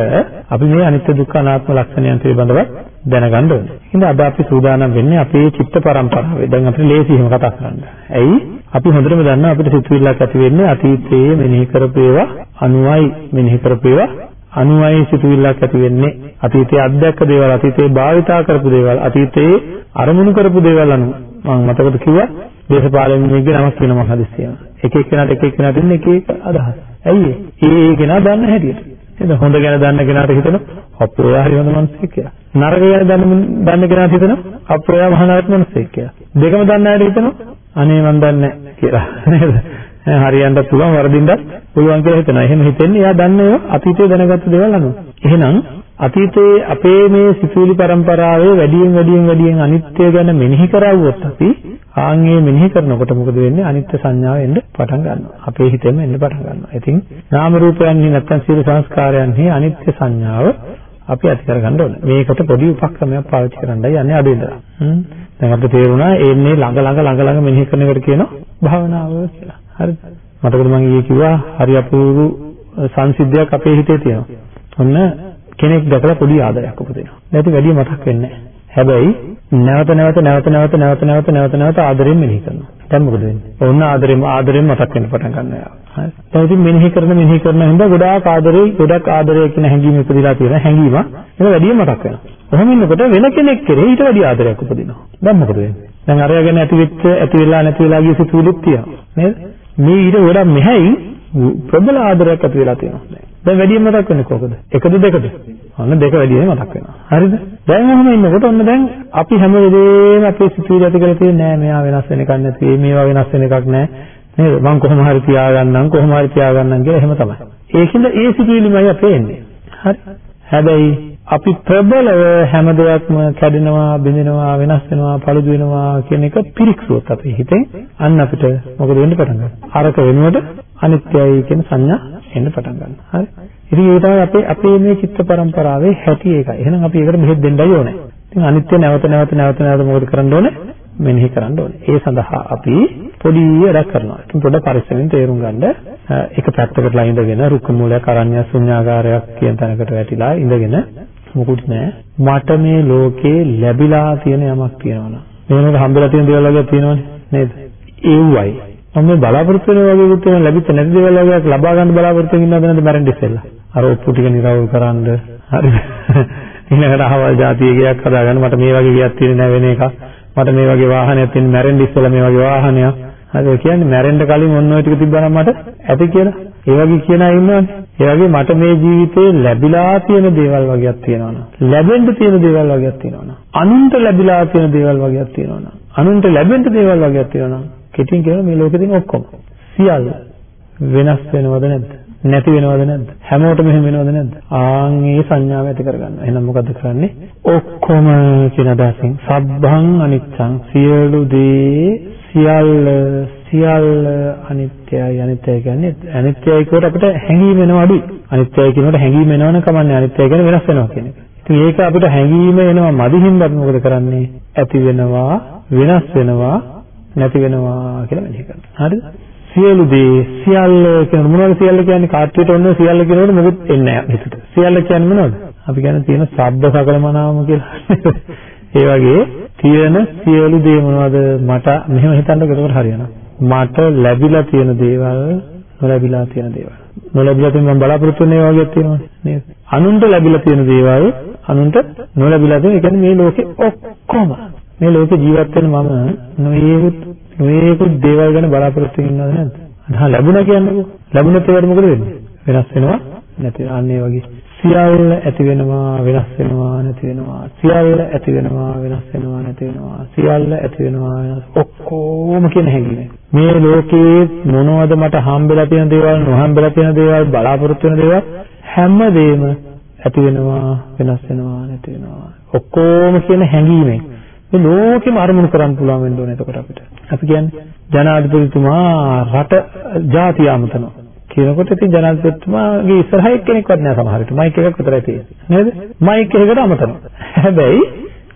අපි මේ අනිත්‍ය දුක්ඛ අනාත්ම ලක්ෂණයන් පිළිබඳව දැනගන්න ඕනේ. ඉතින් අද අපි සූදානම් වෙන්නේ අපේ චිත්ත පරම්පරාවේ. දැන් අපිට ලේසි එහෙම කතා කරන්න. ඇයි? අපි හොඳටම දන්නවා අපිට සිතුවිල්ලක් ඇති වෙන්නේ අතීතයේ මෙනෙහි කරපු ඒවා අනුවයි මෙනෙහි කරපු ඒවා අනුවයි සිතුවිල්ලක් ඇති වෙන්නේ අතීතයේ අත්දැක්ක දේවල් අතීතයේ භාවිතා කරපු දේවල් අතීතයේ අරමුණු කරපු දේවල් අනුව මම මතකද කිව්වා දේශපාලනඥයෙක්ගේ නමක් කියන මම හදිස්සියම එක එක්කෙනාට එක එක්කෙනාට ඉන්නේ එක එක අදහස්. ඇයි ඒ? ඒ කෙනා දන්න හැටියට. නේද? හොඳ ගැන දන්න කෙනාට හිතෙනවා අපෝ එයා හරි හොඳ මිනිස්සෙක් කියලා. නරක ගැන දන්න දන්න කෙනාට හිතෙනවා අපෝ එයා මහා නරක මිනිස්සෙක් කියලා. දෙකම දන්න අයට හිතෙනවා අනේ මන් දන්නේ කියලා. නේද? හරියන්නත් පුළුවන් වරදින්නත් පුළුවන් කියලා හිතනවා. එහෙම හිතෙන්නේ එයා දන්නේ ඒවා අතීතයේ දැනගත්ත දේවල් අනුව. එහෙනම් අතීතයේ අපේ මේ සිතුවිලි පරම්පරාවේ වැඩියෙන් වැඩියෙන් වැඩියෙන් අනිත්‍ය ගැන මෙනෙහි කරවුවොත් අපි ආන්ගේ මෙනෙහි කරනකොට මොකද වෙන්නේ අනිත්‍ය සංඥාව එන්න පටන් ගන්නවා. අපේ හිතෙම එන්න පටන් ගන්නවා. ඉතින් නාම රූපයන්හි නැත්තම් සීල සංස්කාරයන්හි අනිත්‍ය සංඥාව අපි ඇති කරගන්න ඕනේ. මේකට පොඩි උපක්‍රමයක් පාවිච්චි කරන්නයි යන්නේ අද ඉඳලා. හ්ම්. දැන් අපිට තේරුණා එන්නේ ළඟ ළඟ ළඟ ළඟ මෙනෙහි කරන එකට කියනවා භාවනාව කියලා. හරිද? මතකද මම ඊයේ කිව්වා හරි අපූර්ව සංසිද්ධියක් අපේ හිතේ තියෙනවා. ඔන්න කෙනෙක් දැකලා පොඩි ආදරයක් උපදිනවා. නැති වැඩි මතක් වෙන්නේ හැබැයි නැවත නැවත නැවත නැවත නැවත නැවත නැවත නැවත ආදරෙන් මෙනෙහි කරනවා. දැන් මොකද වෙන්නේ? ඔන්න ආදරෙන් ආදරෙන් මතක් වෙන්න පටන් ගන්නවා. හරි. දැන් ඉතින් මෙනෙහි කරන මෙනෙහි කරන හින්දා ගොඩාක් ආදරේ ගොඩක් ආදරය කියන හැඟීම ඉපදිලා තියෙන හැඟීම ඒක වැඩිම මතක් වෙනවා. එහෙම ඉන්නකොට වෙන කෙනෙක් කෙරේ ඊට වැඩි ආදරයක් උපදිනවා. දැන් මොකද වෙන්නේ? දැන් අරගෙන ඇති වෙච්ච ඇති වෙලා නැති වෙලා ගිය සිතුවිලිත් තියෙනවා. නේද? මේ ඊට වඩා මෙහැයි ප්‍රබල ආදරයක් ඇති වෙලා තියෙනවා. දැන් වැඩියෙන් මතක් වෙන්නේ කොහොමද? එකද දෙකද? ඔන්න දෙක වැඩියෙන් මතක් වෙනවා. හරිද? දැන් ඔහොම ඉන්නකොට ඔන්න දැන් අපි හැම වෙලේම අපේ සිතුවිලි ඇති කරලා තියෙන්නේ නෑ මෙයා වෙනස් වෙන එකක් නැති, මේවා වෙනස් වෙන එකක් නෑ. නේද? මං කොහොම හරි තියාගන්නම්, කොහොම හරි තියාගන්නම් කියලා එහෙම තමයි. ඒකින්ද ඒ සිතුවිලිමයි අපේ එන්නේ. හරි. හැබැයි අපි ප්‍රබලව හැම දෙයක්ම කැඩෙනවා, බිඳෙනවා, වෙනස් වෙනවා, පළුදු වෙනවා කියන එක පිරික්සුවොත් අපේ හිතෙන් අන්න අපිට මොකද වෙන්න පටන් ගන්නවා. අරක වෙනුවට අනිත්‍යයි කියන සංඥා එන්න පටන් ගන්නවා. හරි. ඉතින් ඒ තමයි අපේ අපේ මේ චිත්ත පරම්පරාවේ හැටි ඒකයි. එහෙනම් අපි ඒකට මෙහෙත් දෙන්නයි ඕනේ. ඉතින් අනිත්‍ය නැවත නැවත නැවත නැවත මොකද කරන්න ඕනේ? මෙනෙහි කරන්න ඕනේ. ඒ සඳහා අපි පොඩි වැඩක් කරනවා. ඉතින් පොඩ පරිස්සමෙන් තේරුම් ගන්න එක පැත්තකටලා ඉඳගෙන රුක්ක මූලයක් අරණ්‍ය ශුන්‍යාගාරයක් කියන තැනකට වැටිලා ඉඳගෙන මොකුත් නැහැ. මට මේ ලෝකේ ලැබිලා තියෙන යමක් තියෙනවා. මේනක හම්බෙලා තියෙන දේවල් වගේ තියෙනවනේ නේද? ඒවයි මම මේ බලාපොරොත්තු වෙන වගේ උත්තර ලැබිච්ච නැති දේවල් වගේක් ලබා ගන්න බලාපොරොත්තු වෙන ඉන්නවද නැද්ද මැරෙන්න ඉස්සෙල්ලා. අර ඔප්පු ටික නිරවුල් කරන්න හරිද ඊළඟට අහවල් જાතිය ගයක් හදාගන්න. මට මේ වගේ ගයක් තියෙන නෑ වෙන එකක්. මට මේ වගේ වාහනයක් තියෙන මැරෙන්න ඉස්සෙල්ලා මේ වගේ වාහනයක්. හරි කියන්නේ මැරෙන්න කලින් ඔන්න ඔය ටික තිබ්බනම් මට ඇති කියලා. ඒ වගේ කියන අය ඉන්නවනේ ඒ වගේ මට මේ ජීවිතේ ලැබිලා තියෙන දේවල් වගේක් තියෙනවනේ ලැබෙන්න තියෙන දේවල් වගේක් තියෙනවනේ අනුන්ට ලැබිලා තියෙන දේවල් වගේක් තියෙනවනේ අනුන්ට ලැබෙන්න දේවල් වගේක් තියෙනවනේ කෙටියෙන් කියනවා මේ ලෝකේ තියෙන ඔක්කොම සියල්ල වෙනස් වෙනවද නැද්ද? නැති වෙනවද නැද්ද? හැමෝටම එහෙම වෙනවද නැද්ද? ආන් ඒ සංඥාව ඇති කරගන්න. එහෙනම් මොකද කරන්නේ? ඔක්කොම කියන අදහසින් සබ්බං අනිච්ඡං සියලු දේ සියල්ල සියල්ල අනිත්‍යයි අනිත්‍යයි කියන්නේ අනිත්‍යයි කියවට අපිට හැඟීම වෙනවා අඩුයි. අනිත්‍යයි කියනකොට හැඟීම එනවනම් කමන්නේ අනිත්‍යයි කියන්නේ වෙනස් වෙනවා කියන එක. ඉතින් ඒක අපිට හැඟීම එනවා මදිහින්ද අපි මොකද කරන්නේ? ඇති වෙනවා වෙනස් වෙනවා නැති වෙනවා කියලා මෙනෙහි කරනවා. හරිද? සියලු දේ සියල්ල කියන මොනවද සියල්ල කියන්නේ කාට්ටියට ඔන්න සියල්ල කියනකොට මොකුත් එන්නේ නැහැ හිතට. සියල්ල කියන්නේ මොනවද? අපි කියන්නේ තියෙන ශබ්ද සකලමනාම කියලා. ඒ වගේ තියෙන සියලු දේ මොනවද මට මෙහෙම හිතන්නකො එතකොට හරියනවා. මට ලැබිලා තියෙන දේවල් නොලැබිලා තියෙන දේවල්. නොලැබිලා තියෙන මම බලාපොරොත්තු වෙන ඒවා වගේ තියෙනවනේ නේද? අනුන්ට ලැබිලා තියෙන දේවල් අනුන්ට නොලැබිලා තියෙන ඒ කියන්නේ මේ ලෝකේ ඔක්කොම මේ ලෝකේ ජීවත් වෙන මම නොයේකුත් නොයේකුත් දේවල් ගැන බලාපොරොත්තු වෙනවද නැද්ද? අහා ලැබුණා කියන්නකෝ. ලැබුණත් ඒවට මොකද වෙන්නේ? වෙනස් වෙනවා නැති අන්න ඒ වගේ. සියල්ල ඇති වෙනවා වෙනස් වෙනවා නැති වෙනවා. සියල්ල ඇති වෙනවා වෙනස් වෙනවා නැති වෙනවා. සියල්ල ඇති වෙනවා වෙනස් ඔක්කොම කියන හැඟීම. මේ ලෝකේ මොනවද මට හම්බෙලා තියෙන දේවල් නොහම්බෙලා තියෙන දේවල් බලාපොරොත්තු වෙන දේවල් හැමදේම ඇති වෙනවා වෙනස් වෙනවා නැති වෙනවා. ඔක්කොම කියන හැඟීමෙන් මේ ලෝකෙම අරමුණු කරන්න පුළුවන් වෙන්න ඕනේ එතකොට අපිට. අපි කියන්නේ ජනාධිපතිතුමා රට ජාතිය අමතනවා. කියනකොට ඉතින් ජනාධිපතිතුමාගේ ඉස්සරහා එක්කෙනෙක්වත් නෑ සමහර විට. මයික් එකක් විතරයි තියෙන්නේ. නේද? මයික් එකකට අමතනවා. හැබැයි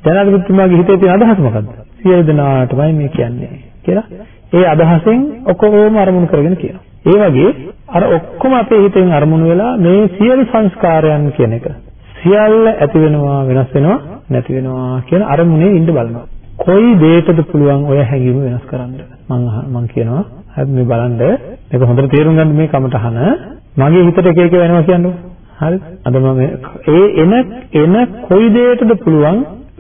ජනාධිපතිතුමාගේ හිතේ තියෙන අදහස මොකද්ද? සියලු දෙනාටමයි මේ කියන්නේ. කියලා. ඒ අදහසෙන් ඔක්කොම අරමුණු කරගෙන කියනවා. ඒ වගේ අර ඔක්කොම අපේ හිතෙන් අරමුණු වෙලා මේ සියලු සංස්කාරයන් කියන එක සියල්ල ඇති වෙනවා වෙනස් වෙනවා නැති වෙනවා කියන අරමුණේ ඉඳ බලනවා. කොයි දෙයකද පුළුවන් ඔය හැඟීම වෙනස් කරන්න? මම මම කියනවා හරි මේ බලන්න මේක හොඳට තේරුම් ගන්න මේ කමටහන මගේ හිතට එක එක වෙනවා කියන්නේ. හරි? අද මම ඒ එන එන කොයි දෙයකටද පුළුවන්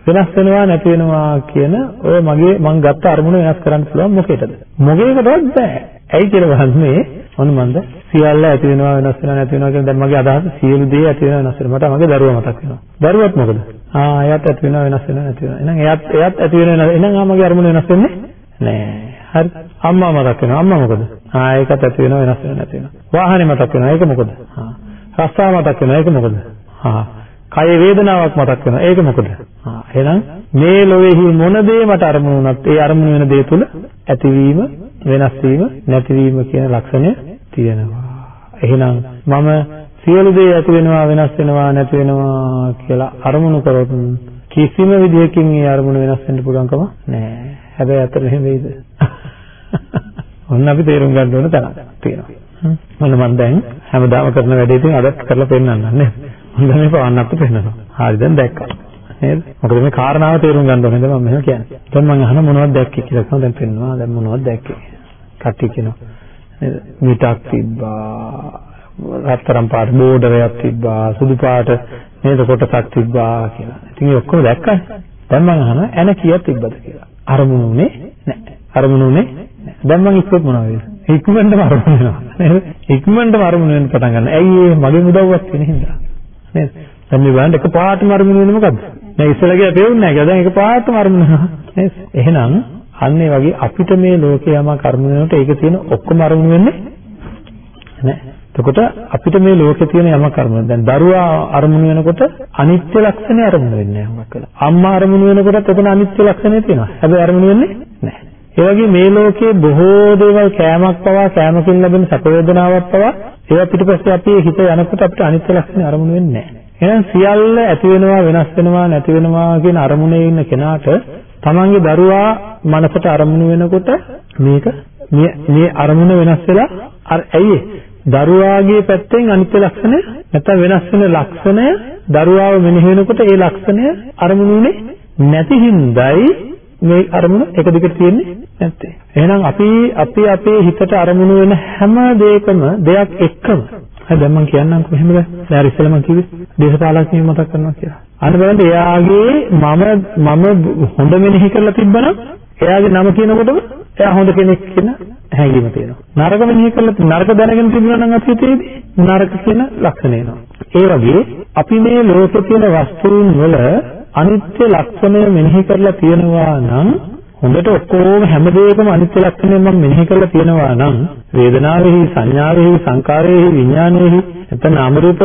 වෙනස් වෙනවා නැති වෙනවා කියන ඔය මගේ මං ගත්ත අරමුණ වෙනස් කරන්න පුළුවන් මොකේද? මොකේකටවත් බෑ. ඇයි කියලා බලන්නේ මොන මන්ද සියල්ල ඇති වෙනවා වෙනස් වෙනවා නැති වෙනවා කියන දැන් මගේ අදහස සියලු දේ ඇති වෙනවා වෙනස් වෙනවා මට මගේ දරුවා මතක් වෙනවා. දරුවත් මොකද? ආ එයාත් ඇති වෙනවා වෙනස් වෙනවා නැති වෙනවා. එහෙනම් එයාත් එයාත් ඇති වෙනවා එහෙනම් ආ මගේ අරමුණ වෙනස් වෙන්නේ නෑ. හරි. අම්මා මතක් වෙනවා. අම්මා මොකද? ආ ඒකත් ඇති වෙනවා වෙනස් වෙනවා නැති වෙනවා. වාහනේ මතක් වෙනවා. ඒක මොකද? ආ. රස්සා මතක් වෙනවා. ඒක මොකද? ආ. කය වේදනාවක් මතක් වෙනවා. ඒක මොකද? ආ එහෙනම් මේ ලෝකෙහි මොන දේ මට අරමුණු වුණත් ඒ අරමුණු වෙන දේ තුල ඇතිවීම, වෙනස් වීම, නැතිවීම කියන ලක්ෂණය තියෙනවා. එහෙනම් මම සියලු දේ ඇති වෙනවා, වෙනස් වෙනවා, නැති වෙනවා කියලා අරමුණු කරොත් කිසිම විදියකින් ඒ අරමුණ වෙනස් වෙන්න පුළුවන්කම නැහැ. හැබැයි අතට එහෙම වෙයිද? ඔන්න අපි තේරුම් ගන්න ඕන තැන තියෙනවා. මොන මම දැන් හැමදාම කරන වැඩේ ඉතින් අදත් කරලා පෙන්නන්න නේද? මම දැන් මේ පවන්නත් පෙන්නනවා. හරි දැන් දැක්කා. නේද? මොකද මේ කාරණාව තේරුම් ගන්න ඕනේ මම මෙහෙම කියන්නේ. දැන් මම අහන මොනවද දැක්කේ කියලා තමයි දැන් පෙන්නවා. දැන් මොනවද දැක්කේ? කට්ටිය කියනවා. නේද? මිටක් තිබ්බා. රත්තරන් පාට බෝඩරයක් තිබ්බා. සුදු පාට නේද කොටසක් තිබ්බා කියලා. ඉතින් ඒ ඔක්කොම දැක්කනේ. දැන් මම අහන එන කීයක් තිබ්බද කියලා. අරමුණුනේ නැහැ. අරමුණුනේ නැහැ. දැන් මම ඉස්සෙත් මොනවද වෙන්නේ? ඉක්මනටම අරමුණ වෙනවා. නේද? ඉක්මනටම අරමුණ වෙන්න පටන් ගන්නවා. ඇයි ඒ මගේ උදව්වක් තියෙන හින්දා. නේද? දැන් මේ බලන්න එක පාටම අරමුණ වෙන්නේ මොකද්ද? දැන් ඉස්සෙල්ලා කියලා පෙවුන්නේ නැහැ කියලා. දැන් එක පාටම අරමුණ වෙනවා. නේද? එහෙනම් අන්න ඒ වගේ අපිට මේ ලෝකේ යමක් අරමුණ වෙනකොට ඒක තියෙන ඔක්කොම අරමුණ වෙන්නේ නැහැ. එතකොට අපිට මේ ලෝකේ තියෙන යමක් අරමුණ දැන් දරුවා අරමුණ වෙනකොට අනිත්‍ය ලක්ෂණය අරමුණ වෙන්නේ නැහැ මොකක්ද? අම්මා අරමුණ වෙනකොටත් එතන අනිත්‍ය ලක්ෂණය තියෙනවා. හැබැයි අරමුණ වෙන්නේ නැහැ. ඒ වගේ මේ ලෝකේ බොහෝ දේවල් කෑමක් පවා කෑමකින් ලැබෙන සැප වේදනාවක් පවා ඒවා පිටිපස්සේ අපේ හිත යනකොට අපිට අනිත්‍ය ලක්ෂණ අරමුණු වෙන්නේ නැහැ. එහෙනම් සියල්ල ඇති වෙනවා වෙනස් වෙනවා නැති වෙනවා කියන අරමුණේ ඉන්න කෙනාට තමන්ගේ දරුවා මනසට අරමුණු වෙනකොට මේක මේ අරමුණ වෙනස් වෙලා අර ඇයි දරුවාගේ පැත්තෙන් අනිත්‍ය ලක්ෂණය නැත්නම් වෙනස් වෙන ලක්ෂණය දරුවාව මෙනෙහි වෙනකොට ඒ ලක්ෂණය අරමුණුනේ නැති හින්දායි මේ අරමුණ එක දිගට තියෙන්නේ නැත්තේ. එහෙනම් අපි අපි අපේ හිතට අරමුණු වෙන හැම දෙයකම දෙයක් එක්කම හරි දැන් මම කියන්නම් කොහොමද? දැන් ඉස්සෙල්ලා මම කිව්වේ දේශපාලඥයෙක් මතක් කරනවා කියලා. අන්න බලන්න එයාගේ මම මම හොඳ මෙනෙහි කරලා තිබ්බනම් එයාගේ නම කියනකොටම එයා හොඳ කෙනෙක් කියන හැඟීම තියෙනවා. නරක මෙනෙහි කරලා නරක දැනගෙන තිබුණා නම් අතීතයේදී නරක කියන ලක්ෂණ එනවා. ඒ වගේ අපි මේ ලෝකේ තියෙන වස්තුන් වල අනිත්‍ය ලක්ෂණය මෙනෙහි කරලා තියෙනවා නම් හොඳට ඔක්කොම හැම දෙයකම අනිත්‍ය ලක්ෂණය මම මෙනෙහි කරලා තියෙනවා නම් වේදනාවෙහි සංඥාවෙහි සංකාරයෙහි විඥානයෙහි නැත්නම් නාම රූප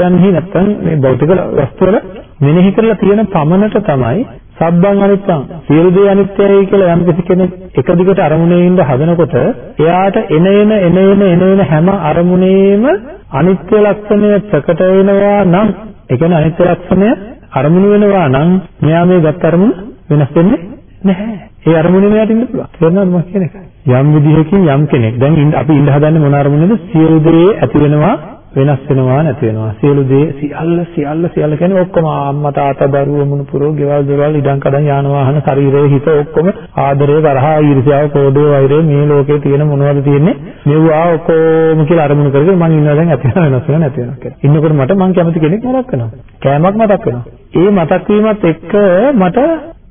යන්හි නැත්නම් මේ භෞතික වස්තුවල මෙනෙහි කරලා තියෙන පමණට තමයි සබ්බං අනිත්‍යං සියලු දේ අනිත්‍යයි කියලා යම් කෙනෙක් එක දිගට අරමුණේ ඉඳ හදනකොට එයාට එන එන එන එන එන එන හැම අරමුණේම අනිත්‍ය ලක්ෂණය ප්‍රකට වෙනවා නම් ඒ කියන්නේ අනිත්‍ය ලක්ෂණය අරමුණු වෙනවා නම් මෙයා මේ ගත් අරමුණ වෙනස් වෙන්නේ නැහැ. ඒ අරමුණේ මෙයාට ඉන්න පුළුවන්. තේරෙනවද මම කියන එක? යම් විදිහකින් යම් කෙනෙක් දැන් අපි ඉඳ හදන්නේ මොන අරමුණේද? සියලු දේ ඇති වෙනවා වෙනස් වෙනවා නැති වෙනවා. සියලු දේ සියල්ල සියල්ල සියල්ල කියන්නේ ඔක්කොම අම්මා තාත්තා දරුවෝ මුණුපුරෝ ගෙවල් දොරවල් ඉඩම් කඩම් යාන වාහන ශරීරයේ හිත ඔක්කොම ආදරය තරහා ඊර්ෂ්‍යාව කෝපය වෛරය මේ ලෝකේ තියෙන මොනවද තියෙන්නේ මෙවුවා ඔක්කොම කියලා අරමුණු කරගෙන මම ඉන්නවා දැන් ඇති වෙනවා වෙනස් වෙනවා නැති වෙනවා කියලා. ඉන්නකොට මට මං කැමති කෙනෙක් මතක් වෙනවා. කෑමක් මතක් වෙනවා. ඒ මතක් වීමත් එක්ක මට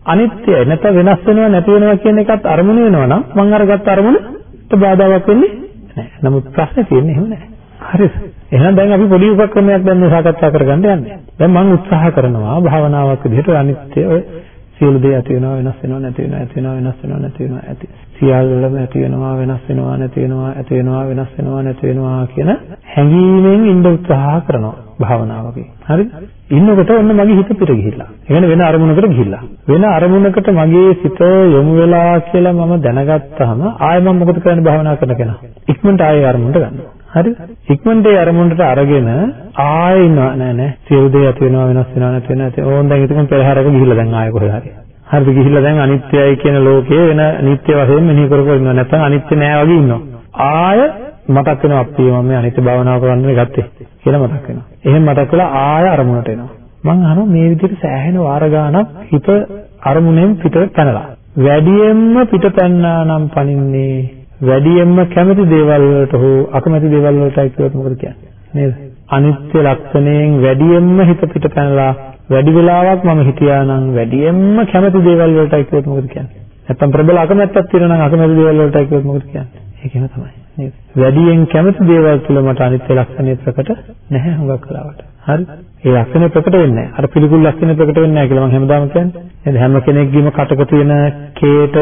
අනිත්‍යයි නැත්නම් වෙනස් වෙනවා නැති වෙනවා කියන එකත් අරමුණු වෙනවා නම් මම අරගත්ත අරමුණට බාධාවක් වෙන්නේ නැහැ. නමුත් ප්‍රශ්නේ තියෙන්නේ එහෙම නැහැ. හරිද? එහෙනම් දැන් අපි පොඩි උපක්‍රමයක් දැන් මේ සාකච්ඡා කරගන්න යන්නේ. දැන් මම උත්සාහ කරනවා භාවනාවක් විදිහට අනිත්‍ය ඔය සියලු දේ ඇති වෙනවා වෙනස් වෙනවා නැති වෙනවා ඇති වෙනවා වෙනස් වෙනවා නැති වෙනවා ඇති. සියල්ලම ඇති වෙනවා වෙනස් වෙනවා නැති වෙනවා ඇති වෙනවා වෙනස් වෙනවා නැති වෙනවා කියන හැඟීමෙන් ඉන්න උත්සාහ කරනවා භාවනාවකදී හරිද ඉන්නකොට ඔන්න මගේ හිත පිට ගිහිල්ලා. එවන වෙන අරමුණකට ගිහිල්ලා. වෙන අරමුණකට මගේ සිත යොමු වෙලා කියලා මම දැනගත්තාම ආයෙ මම මොකද කරන්නේ භාවනා කරන කෙනා? ඉක්මනට ආයෙ අරමුණට ගන්නවා. හරිද ඉක්මනට ඒ අරමුණට අරගෙන ආයෙ නෑ නෑ සියලු දේ ඇති වෙනවා වෙනස් වෙනවා නැති වෙනවා ඕන් දැන් ඉතින් පෙරහැරක ගිහිල්ලා දැන් ආයෙ කොහෙද හරි හරිද ගිහිල්ලා දැන් අනිත්‍යයි කියන ලෝකයේ වෙන නිත්‍ය වශයෙන් මෙනෙහි කර කර ඉන්නවා. නැත්නම් අනිත්‍ය නෑ වගේ ඉන්නවා. ආය මතක් වෙනවා අපි මම මේ අනිත්‍ය භාවනාව කරන්න ගත්තේ කියලා මතක් වෙනවා. එහෙන් මතක් වෙලා ආය අරමුණට එනවා. මං අහනවා මේ විදිහට සෑහෙන වාර ගාණක් හිත අරමුණෙන් පිට පැනලා. වැඩියෙන්ම පිට පැන්නා නම් පනින්නේ වැඩියෙන්ම කැමති දේවල් වලට හෝ අකමැති දේවල් වලටයි කියොත් මොකද කියන්නේ? නේද? අනිත්‍ය ලක්ෂණයෙන් වැඩියෙන්ම හිත පිට පැනලා වැඩි වෙලාවක් මම හිතියා නම් වැඩියෙන්ම කැමති දේවල් වලටයි කියොත් මොකද කියන්නේ? නැත්තම් ප්‍රබල අකමැත්තක් තියෙනවා නම් අකමැති දේවල් වලටයි කියොත් මොකද කියන්නේ? ඒකම තමයි. නේද? වැඩියෙන් කැමති දේවල් තුල මට අනිත්‍ය ලක්ෂණය ප්‍රකට නැහැ හුඟක් වෙලාවට. හරි? ඒ ලක්ෂණය ප්‍රකට වෙන්නේ නැහැ. අර පිළිකුල් ලක්ෂණය ප්‍රකට වෙන්නේ නැහැ කියලා මම හැමදාම කියන්නේ. නේද? හැම කෙනෙක්ගේම කටක තියෙන කේට,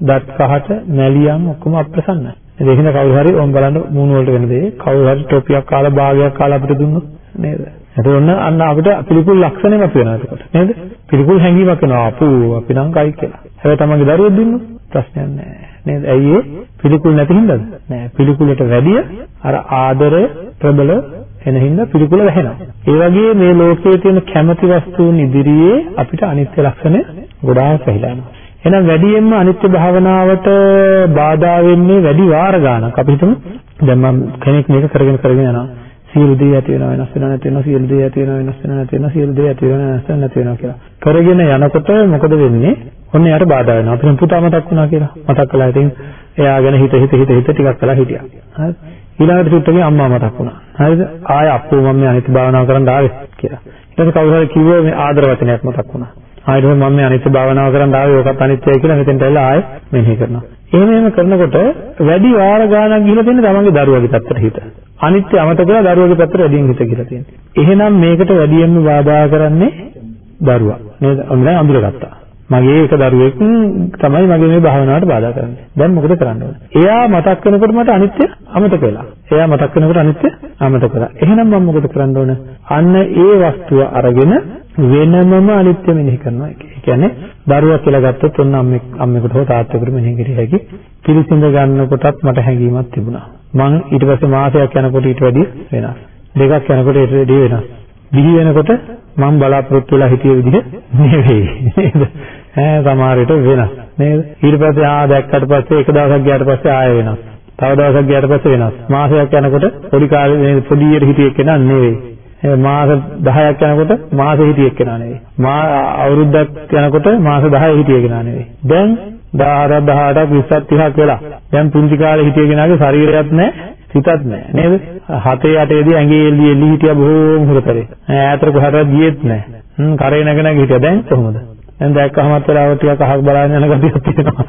දත් කහට, මැලියම් ඔක්කොම අප්‍රසන්නයි. ඒක හින්දා කවුරු හරි ඕම් බලන්න මූණ වලට වෙන දේ කවුරු හරි ටොපියක් කාලා භාගයක් කාලා අපිට දුන්නොත් නේද? එතකොට ඔන්න අන්න අපිට පිළිකුල් ලක්ෂණයක් අපි වෙනවා එතකොට නේද? පිළිකුල් හැඟීමක් වෙනවා අපෝ අපි නම් කයි කියලා. හැබැයි තමන්ගේ දරුවෙක් දුන්නොත් ප්‍රශ්නයක් නැහැ. නේද? ඇයි ඒ පිළිකුල් නැති හින්දාද? නෑ පිළිකුලට වැඩිය අර ආදරය ප්‍රබල එන හින්දා පිළිකුල වැහෙනවා. ඒ වගේ මේ ලෝකයේ තියෙන කැමැති වස්තුන් ඉදිරියේ අපිට අනිත්‍ය ලක්ෂණ ගොඩාක් පැහිලා යනවා. එහෙනම් වැඩියෙන්ම අනිත්‍ය භාවනාවට බාධා වෙන්නේ වැඩි වාර ගානක්. අපි හිතමු දැන් මම කෙනෙක් මේක කරගෙන කරගෙන යනවා. සියලු දේ ඇති වෙනවා වෙනස් වෙනවා නැති වෙනවා සියලු දේ ඇති වෙනවා වෙනස් වෙනවා නැති වෙනවා සියලු දේ ඇති වෙනවා වෙනස් වෙනවා නැති වෙනවා කියලා. කරගෙන යනකොට මොකද වෙන්නේ? ඔන්න යාට බාධා වෙනවා. අපිට පුතා මතක් වුණා කියලා. මතක් කළා. ඉතින් එයා ගැන හිත හිත හිත හිත ටිකක් කළා හිටියා. හරි. ඊළඟට සුට්ටගේ අම්මා මතක් වුණා. හරිද? ආය අප්පෝ මම මේ අනිත් භාවනාව කරන්න ආවේ කියලා. ඊට පස්සේ කවුරු හරි කිව්ව මේ ආදර වචනයක් මතක් වුණා. ආයෙත් මම මේ අනිත්‍ය භාවනාව කරන්න ආවේ ඕකත් අනිත්‍යයි කියලා මෙතෙන්ට ඇවිල්ලා ආයෙ මෙනෙහි කරනවා. එහෙම එහෙම කරනකොට වැඩි වාර ගාණක් ගිහිලා තියෙන තමන්ගේ දරුවගේ පැත්තට හිත. අනිත්‍ය අමතක කරලා දරුවගේ පැත්තට වැඩියෙන් හිත ගිහිලා තියෙනවා. එහෙනම් මේකට වැඩියෙන්ම බාධා කරන්නේ දරුවා. නේද? ඔන්න දැන් අඳුරගත්තා. මගේ එක දරුවෙක් තමයි මගේ මේ භාවනාවට බාධා කරන්නේ. දැන් මොකද කරන්න ඕනේ? එයා මතක් වෙනකොට මට අනිත්‍ය අමතක වෙලා. එයා මතක් වෙනකොට අනිත්‍ය අමතක වෙලා. එහෙනම් මම මොකද කරන්න ඕන? අන්න ඒ වස්තුව අරගෙන වෙනමම අනිත්‍ය මෙනෙහි කරනවා. ඒ කියන්නේ දරුවා කියලා ගත්තොත් ඔන්න අම්මෙක් අම්මෙකුට හෝ තාත්තෙකුට මෙනෙහි කරිය හැකි. පිළිසිඳ ගන්නකොටත් මට හැඟීමක් තිබුණා. මං ඊට පස්සේ මාසයක් යනකොට ඊට වැඩිය වෙනස්. දෙකක් යනකොට ඊට වැඩිය වෙනස්. දිවි වෙනකොට මම බලාපොරොත්තු වෙලා හිටිය විදිහ නෙවෙයි. නේද? ඈ සමහර විට වෙනස්. නේද? ඊට පස්සේ ආ දැක්කට පස්සේ එක දවසක් ගියාට පස්සේ ආයෙ වෙනස්. තව දවසක් ගියාට පස්සේ වෙනස්. මාසයක් යනකොට පොඩි කාලේ නේද? පොඩියට හිටිය කෙනා නෙවෙයි. මාස 10ක් යනකොට මාසෙ හිටිය කෙනා නෙවෙයි. මා අවුරුද්දක් යනකොට මාස 10 හිටිය කෙනා නෙවෙයි. දැන් 18 18ක් 20ක් 30ක් වෙලා. දැන් පුංචි කාලේ හිටිය කෙනාගේ ශරීරයක් නැහැ සිතත් නෑ නේද? හතේ අටේදී ඇඟේ එල්ලි එල්ලි හිටියා බොහෝම හුරතරේ. ඈතට කොහටවත් ගියෙත් නෑ. හ්ම් කරේ නැග නැග හිටියා. දැන් කොහොමද? දැන් දැක්කහමත් වෙලාවට ටිකක් අහක් බලාගෙන යන ගතියක් තියෙනවා.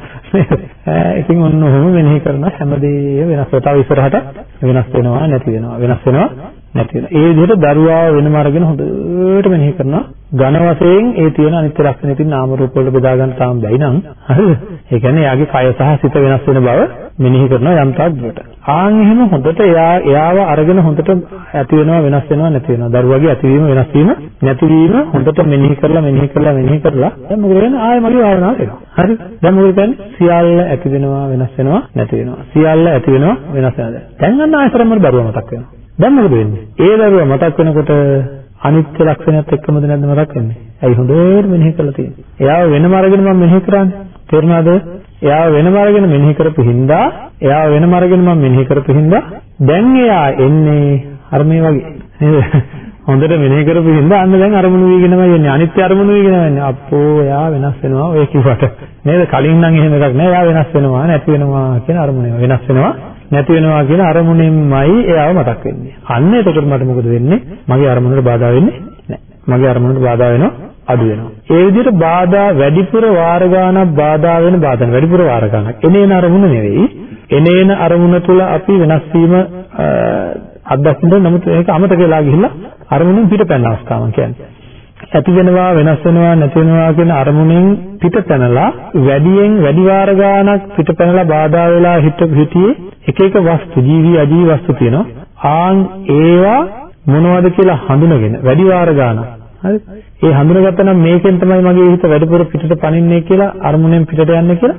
ඈ ඉතින් ඔන්න ඔහොම මෙනෙහි කරන හැමදේම වෙනස් වෙනවා. තව ඉස්සරහට වෙනස් වෙනවා නැති වෙනවා. වෙනස් වෙනවා නැති වෙනවා. ඒ විදිහට දරුවා වෙනම අරගෙන හොඳට මෙනෙහි කරනවා. ඝන වශයෙන් ඒ තියෙන අනිත්‍ය ලක්ෂණ ඉතින් නාම රූප වලට බෙදා ගන්න තාම බැයි නම් හරිද? ඒ කියන්නේ එයාගේ කය සහ සිත වෙනස් වෙන බව මෙනෙහි කරනවා යම් තාක් දුරට. ආන් එහෙම හොඳට එයා එයාව අරගෙන හොඳට ඇති වෙනවා වෙනස් වෙනවා නැති වෙනවා. දරුවාගේ ඇතිවීම වෙනස් වීම නැතිවීම හොඳට මෙනෙහි කරලා මෙනෙහි කරලා මෙනෙහි කරලා දැන් මොකද වෙන්නේ? ආයෙ මගේ භාවනාවට එනවා. හරිද? දැන් මොකද කරන්නේ? සියල්ල ඇති වෙනවා වෙනස් වෙනවා නැති වෙනවා. සියල්ල ඇති වෙනවා වෙනස් වෙනවා. දැන් අන්න ආයෙතරම දරුවා මතක් වෙනවා. දැන් මොකද වෙන්නේ? ඒ දරුවා මතක් වෙනකොට අනිත්‍ය ලක්ෂණයත් එක්කමද නැද්ද මතක් වෙන්නේ? ඇයි හොඳට මෙනෙහි කරලා තියෙන්නේ. එයාව වෙනම අරගෙන මම මෙනෙහි කරන්නේ. තේරුණාද? එයාව වෙනම අරගෙන මෙනෙහි කරපු හින්දා, එයාව වෙනම අරගෙන මම මෙනෙහි කරපු හින්දා දැන් එයා එන්නේ අර මේ වගේ. නේද? හොඳට මෙනෙහි කරපු හින්දා අන්න දැන් අරමුණු වීගෙනමයි එන්නේ. අනිත්‍ය අරමුණු වීගෙනමයි එන්නේ. අප්පෝ එයා වෙනස් වෙනවා ඔය කිව්වට. නේද? කලින් නම් එහෙම එකක් නෑ. එයා වෙනස් වෙනවා, නැති වෙනවා කියන අරමුණ වෙනස් වෙනවා. නැති වෙනවා කියන අරමුණෙන්මයි එයාව මතක් වෙන්නේ. අන්න එතකොට මට මොකද වෙන්නේ? මගේ අරමුණට බාධා වෙන්නේ නැහැ. මගේ අරමුණට බාධා වෙනවා අඩු වෙනවා. ඒ විදිහට බාධා වැඩිපුර වාර ගානක් බාධා වෙන බාධා වැඩිපුර වාර ගානක්. එනේන අරමුණ නෙවෙයි. එනේන අරමුණ තුල අපි වෙනස් වීම අත්දැකීම නමුත් ඒක අමතක වෙලා ගිහිල්ලා අරමුණෙන් පිටපැන්න අවස්ථාවක් කියන්නේ. ඇති වෙනවා වෙනස් වෙනවා නැති වෙනවා කියන අරමුණෙන් පිටපැනලා වැඩියෙන් වැඩි වාර ගානක් පිටපැනලා බාධා වෙලා හිට හිටියේ එක එක වස්තු ජීවි අජීවි වස්තු තියෙනවා. ආන් ඒවා මොනවද කියලා හඳුනගෙන වැඩි වාර ගානක් හරි ඒ හඳුනගත්තා නම් මේකෙන් තමයි මගේ හිත වැඩිපුර පිටට පනින්නේ කියලා අරමුණෙන් පිටට යන්නේ කියලා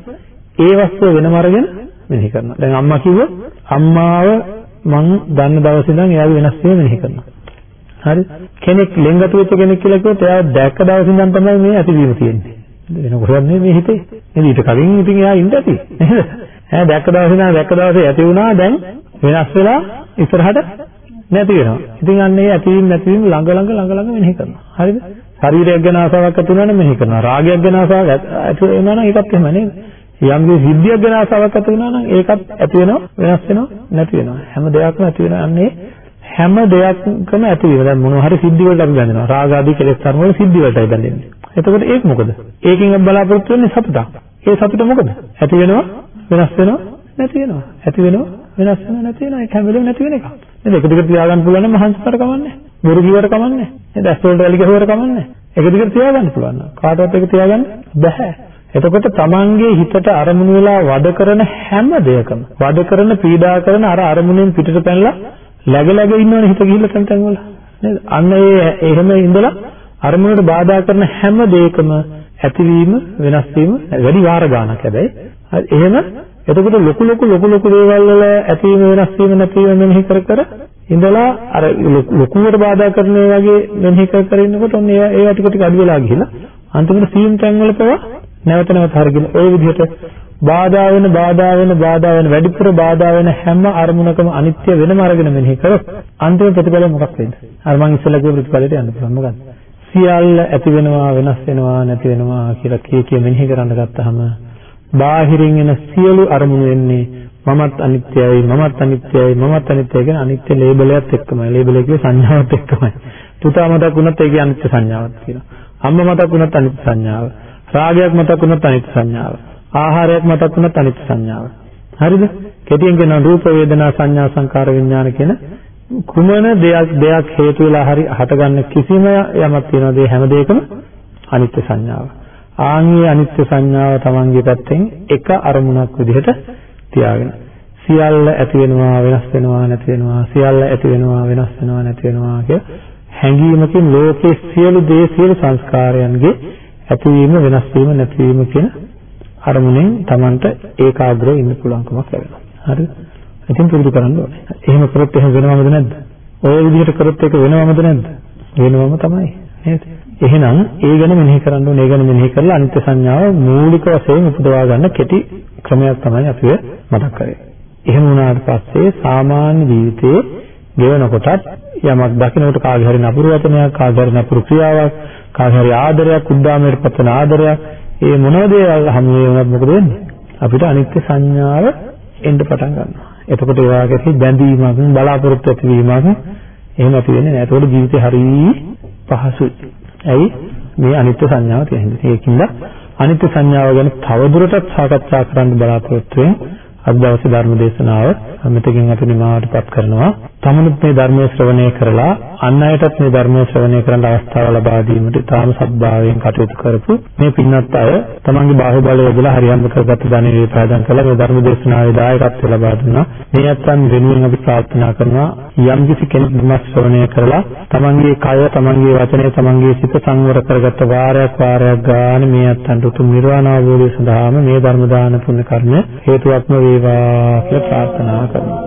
ඒ වස්තුව වෙනම අරගෙන මෙනෙහි කරනවා. දැන් අම්මා කිව්වොත් අම්මාව මං දන්න දවසේ ඉඳන් එයාගේ වෙනස් වීම මෙනෙහි කරනවා. හරි කෙනෙක් ලෙන්ගතු වෙච්ච කෙනෙක් කියලා කිව්වොත් එයා දැක්ක දවසේ ඉඳන් තමයි මේ ඇතිවීම තියෙන්නේ. වෙන කොහෙවත් නෙමෙයි හිතේ. නේද? ඊට කලින් ඉතින් එයා ඉඳ ඇති. නේද? ඈ දැක්ක දවසේ නම් දැක්ක දවසේ ඇති වුණා දැන් වෙනස් වෙලා ඉස්සරහට නැති වෙනවා. ඉතින් අන්න ඒ ඇතිවීම නැතිවීම ළඟ ළඟ ළඟ ළඟ මෙනෙහි කරනවා. හරිද? ශරීරයක් ගැන ආසාවක් ඇති වුණා නම් මෙනෙහි කරනවා. රාගයක් ගැන ආසාවක් ඇති වෙනවා නම් ඒකත් එහෙම නේද? යම් කිසි සිද්ධියක් ගැන ආසාවක් ඇති වුණා නම් ඒකත් ඇති වෙනවා වෙනස් වෙනවා නැති වෙනවා. හැම දෙයක්ම ඇති වෙනවා. අන්නේ හැම දෙයක්ම ඇති වෙනවා. දැන් මොනවා හරි සිද්ධි වලට අපි බැඳෙනවා. රාග ආදී කෙලෙස් ධර්ම වල සිද්ධි වලටයි බැඳෙන්නේ. එතකොට ඒක මොකද? ඒකෙන් අපි බලාපොරොත්තු වෙන්නේ සතුටක්. ඒ සතුට මොකද? ඇති වෙනවා වෙනස් වෙනවා නැති වෙනවා. ඇති වෙනවා වෙනස් වෙනවා නැති වෙනවා. ඒක හැම වෙලෙම නැති වෙන එකක්. නේද? එක දිගට තියාගන්න පුළුවන් නම් මහන්සිතර කමන්නේ. බොරු කිව්වට කමන්නේ. නේද? ඇස් වලට වැලි ගහුවට කමන්නේ. එක දිගට තියාගන්න පුළුවන්. කාටවත් ඒක තියාගන්න බෑ. එතකොට තමන්ගේ හිතට අරමුණු වෙලා වද කරන හැම දෙයකම වද කරන පීඩා කරන අර අරමුණෙන් පිටට පැනලා läග läග ඉන්නවනේ හිත ගිහිල්ලා තැන් තැන් වල. නේද? අන්න ඒ එහෙම ඉඳලා අරමුණට බාධා කරන හැම දෙයකම ඇතිවීම වෙනස් වීම වැඩි වාර ගානක් හැබැයි. එහෙම එතකොට ලොකු ලොකු ලොකු ලොකු දේවල් වල ඇතිවීම වෙනස් වීම නැතිවීම මෙනෙහි කර කර ඉඳලා අර ලොකුවට බාධා කරන වගේ මෙනෙහි කර කර ඉන්නකොට ඔන්න ඒ ඒවා ටික ටික අඩු වෙලා ගිහිල්ලා අන්තිමට සීම් තැන් වල පවා නැවත නැවත හරිගෙන ওই විදිහට බාධා වෙන බාධා වෙන බාධා වෙන වැඩිපුර බාධා වෙන හැම අරමුණකම අනිත්‍ය වෙනම අරගෙන මෙනෙහි කරොත් අන්තිම ප්‍රතිඵලය මොකක් වෙයිද? අර මං ඉස්සෙල්ලා කිව්ව ප්‍රතිඵලයට යන්න පුළුවන් මොකක්ද? සියල්ල ඇති වෙනවා වෙනස් වෙනවා නැති වෙනවා කියලා කිය කිය මෙනෙහි කරන්න ගත්තාම බාහිරින් එන සියලු අරමුණු වෙන්නේ මමත් අනිත්‍යයි මමත් අනිත්‍යයි මමත් අනිත්‍යයි කියන අනිත්‍ය ලේබලයත් එක්කමයි ලේබල් එකේ සංඥාවත් එක්කමයි පුතා මතක් වුණත් ඒකේ අනිත්‍ය සංඥාවක් තියෙනවා අම්මා මතක් වුණත් අනිත්‍ය සංඥාව රාගයක් මතක් වුණත් අනිත්‍ය සංඥාව. ආහාරයක් මතක් වුණත් අනිත්‍ය සංඥාව. හරිද? කෙටියෙන් කියන රූප වේදනා සංඥා සංකාර විඥාන කියන කුමන දෙයක් දෙයක් හේතු වෙලා හරි හටගන්න කිසිම යමක් තියනද ඒ හැම දෙයකම අනිත්‍ය සංඥාව. ආන්ගේ අනිත්‍ය සංඥාව තමන්ගේ පැත්තෙන් එක අරමුණක් විදිහට තියාගෙන සියල්ල ඇති වෙනවා වෙනස් වෙනවා නැති වෙනවා සියල්ල ඇති වෙනවා වෙනස් වෙනවා නැති වෙනවා කිය හැඟීමකින් ලෝකයේ සියලු දේ සියලු සංස්කාරයන්ගේ ඇතිවීම වෙනස් වීම නැතිවීම කියන අරමුණෙන් Tamanට ඒකාග්‍රව ඉන්න පුළුවන්කමක් ලැබෙනවා. හරිද? ඉතින් පුරුදු කරන්න ඕනේ. එහෙම කරොත් එහෙම වෙනවමද නැද්ද? ඔය විදිහට කරොත් ඒක වෙනවමද නැද්ද? වෙනවම තමයි. නේද? එහෙනම් ඒ ගැන මෙනෙහි කරන්න ඕනේ. ඒ ගැන මෙනෙහි කරලා අනිත්‍ය සංඥාව මූලික වශයෙන් උපදවා ගන්න කෙටි ක්‍රමයක් තමයි අපි මතක් කරේ. එහෙම වුණාට පස්සේ සාමාන්‍ය ජීවිතයේ ගෙවන කොටත් යමක් දකින්නකොට කාගේ හරි නපුරු වචනයක් කාගේ හරි නපුරු ක්‍රියාවක් කාගේ හරි ආදරයක් උද්දාමයට පතන ආදරයක් ඒ මොන දේවල් හමු වෙනවද මොකද වෙන්නේ? අපිට අනිත්‍ය සංඥාව එන්න පටන් ගන්නවා. එතකොට ඒ වාගේ බැඳීමක් බලාපොරොත්තු ඇතිවීමක් එහෙම ඇති වෙන්නේ නැහැ. ඒතකොට ජීවිතේ හරි පහසුයි. ඇයි? මේ අනිත්‍ය සංඥාව තියෙන හින්දා ඒකින්ද අනිත්‍ය සංඥාව ගැන තවදුරටත් සාකච්ඡා කරන්න බලාපොරොත්තු වෙන්නේ අද දවසේ ධර්ම දේශනාව මෙතකින් අපි නිමාවටපත් කරනවා. තමනුත් මේ ධර්මයේ ශ්‍රවණය කරලා අන් අයටත් මේ ධර්මයේ ශ්‍රවණය කරන්න අවස්ථාව ලබා දීමට තාම සත්භාවයෙන් කටයුතු කරපු මේ පින්වත් අය තමන්ගේ බාහුවලය යොදලා හරියම්බ කරගත් ධනෙ වේපාදම් කළා මේ ධර්ම දේශනාවේ දායකත්වය ලබා දුන්නා. මේ අත්යන් වෙනුවෙන් අපි ප්‍රාර්ථනා කරනවා යම් කිසි කෙනෙක් ධර්ම ශ්‍රවණය කරලා තමන්ගේ කය තමන්ගේ වචනය තමන්ගේ සිත සංවර කරගත්ත වාරයක් වාරයක් ගානේ මේ අත්යන්ට උතුම් නිර්වාණ අවබෝධය සඳහාම මේ ධර්ම දාන පුණ්‍ය කර්ම හේතුවක්ම වේවා කියලා ප්‍රාර්ථනා කරනවා.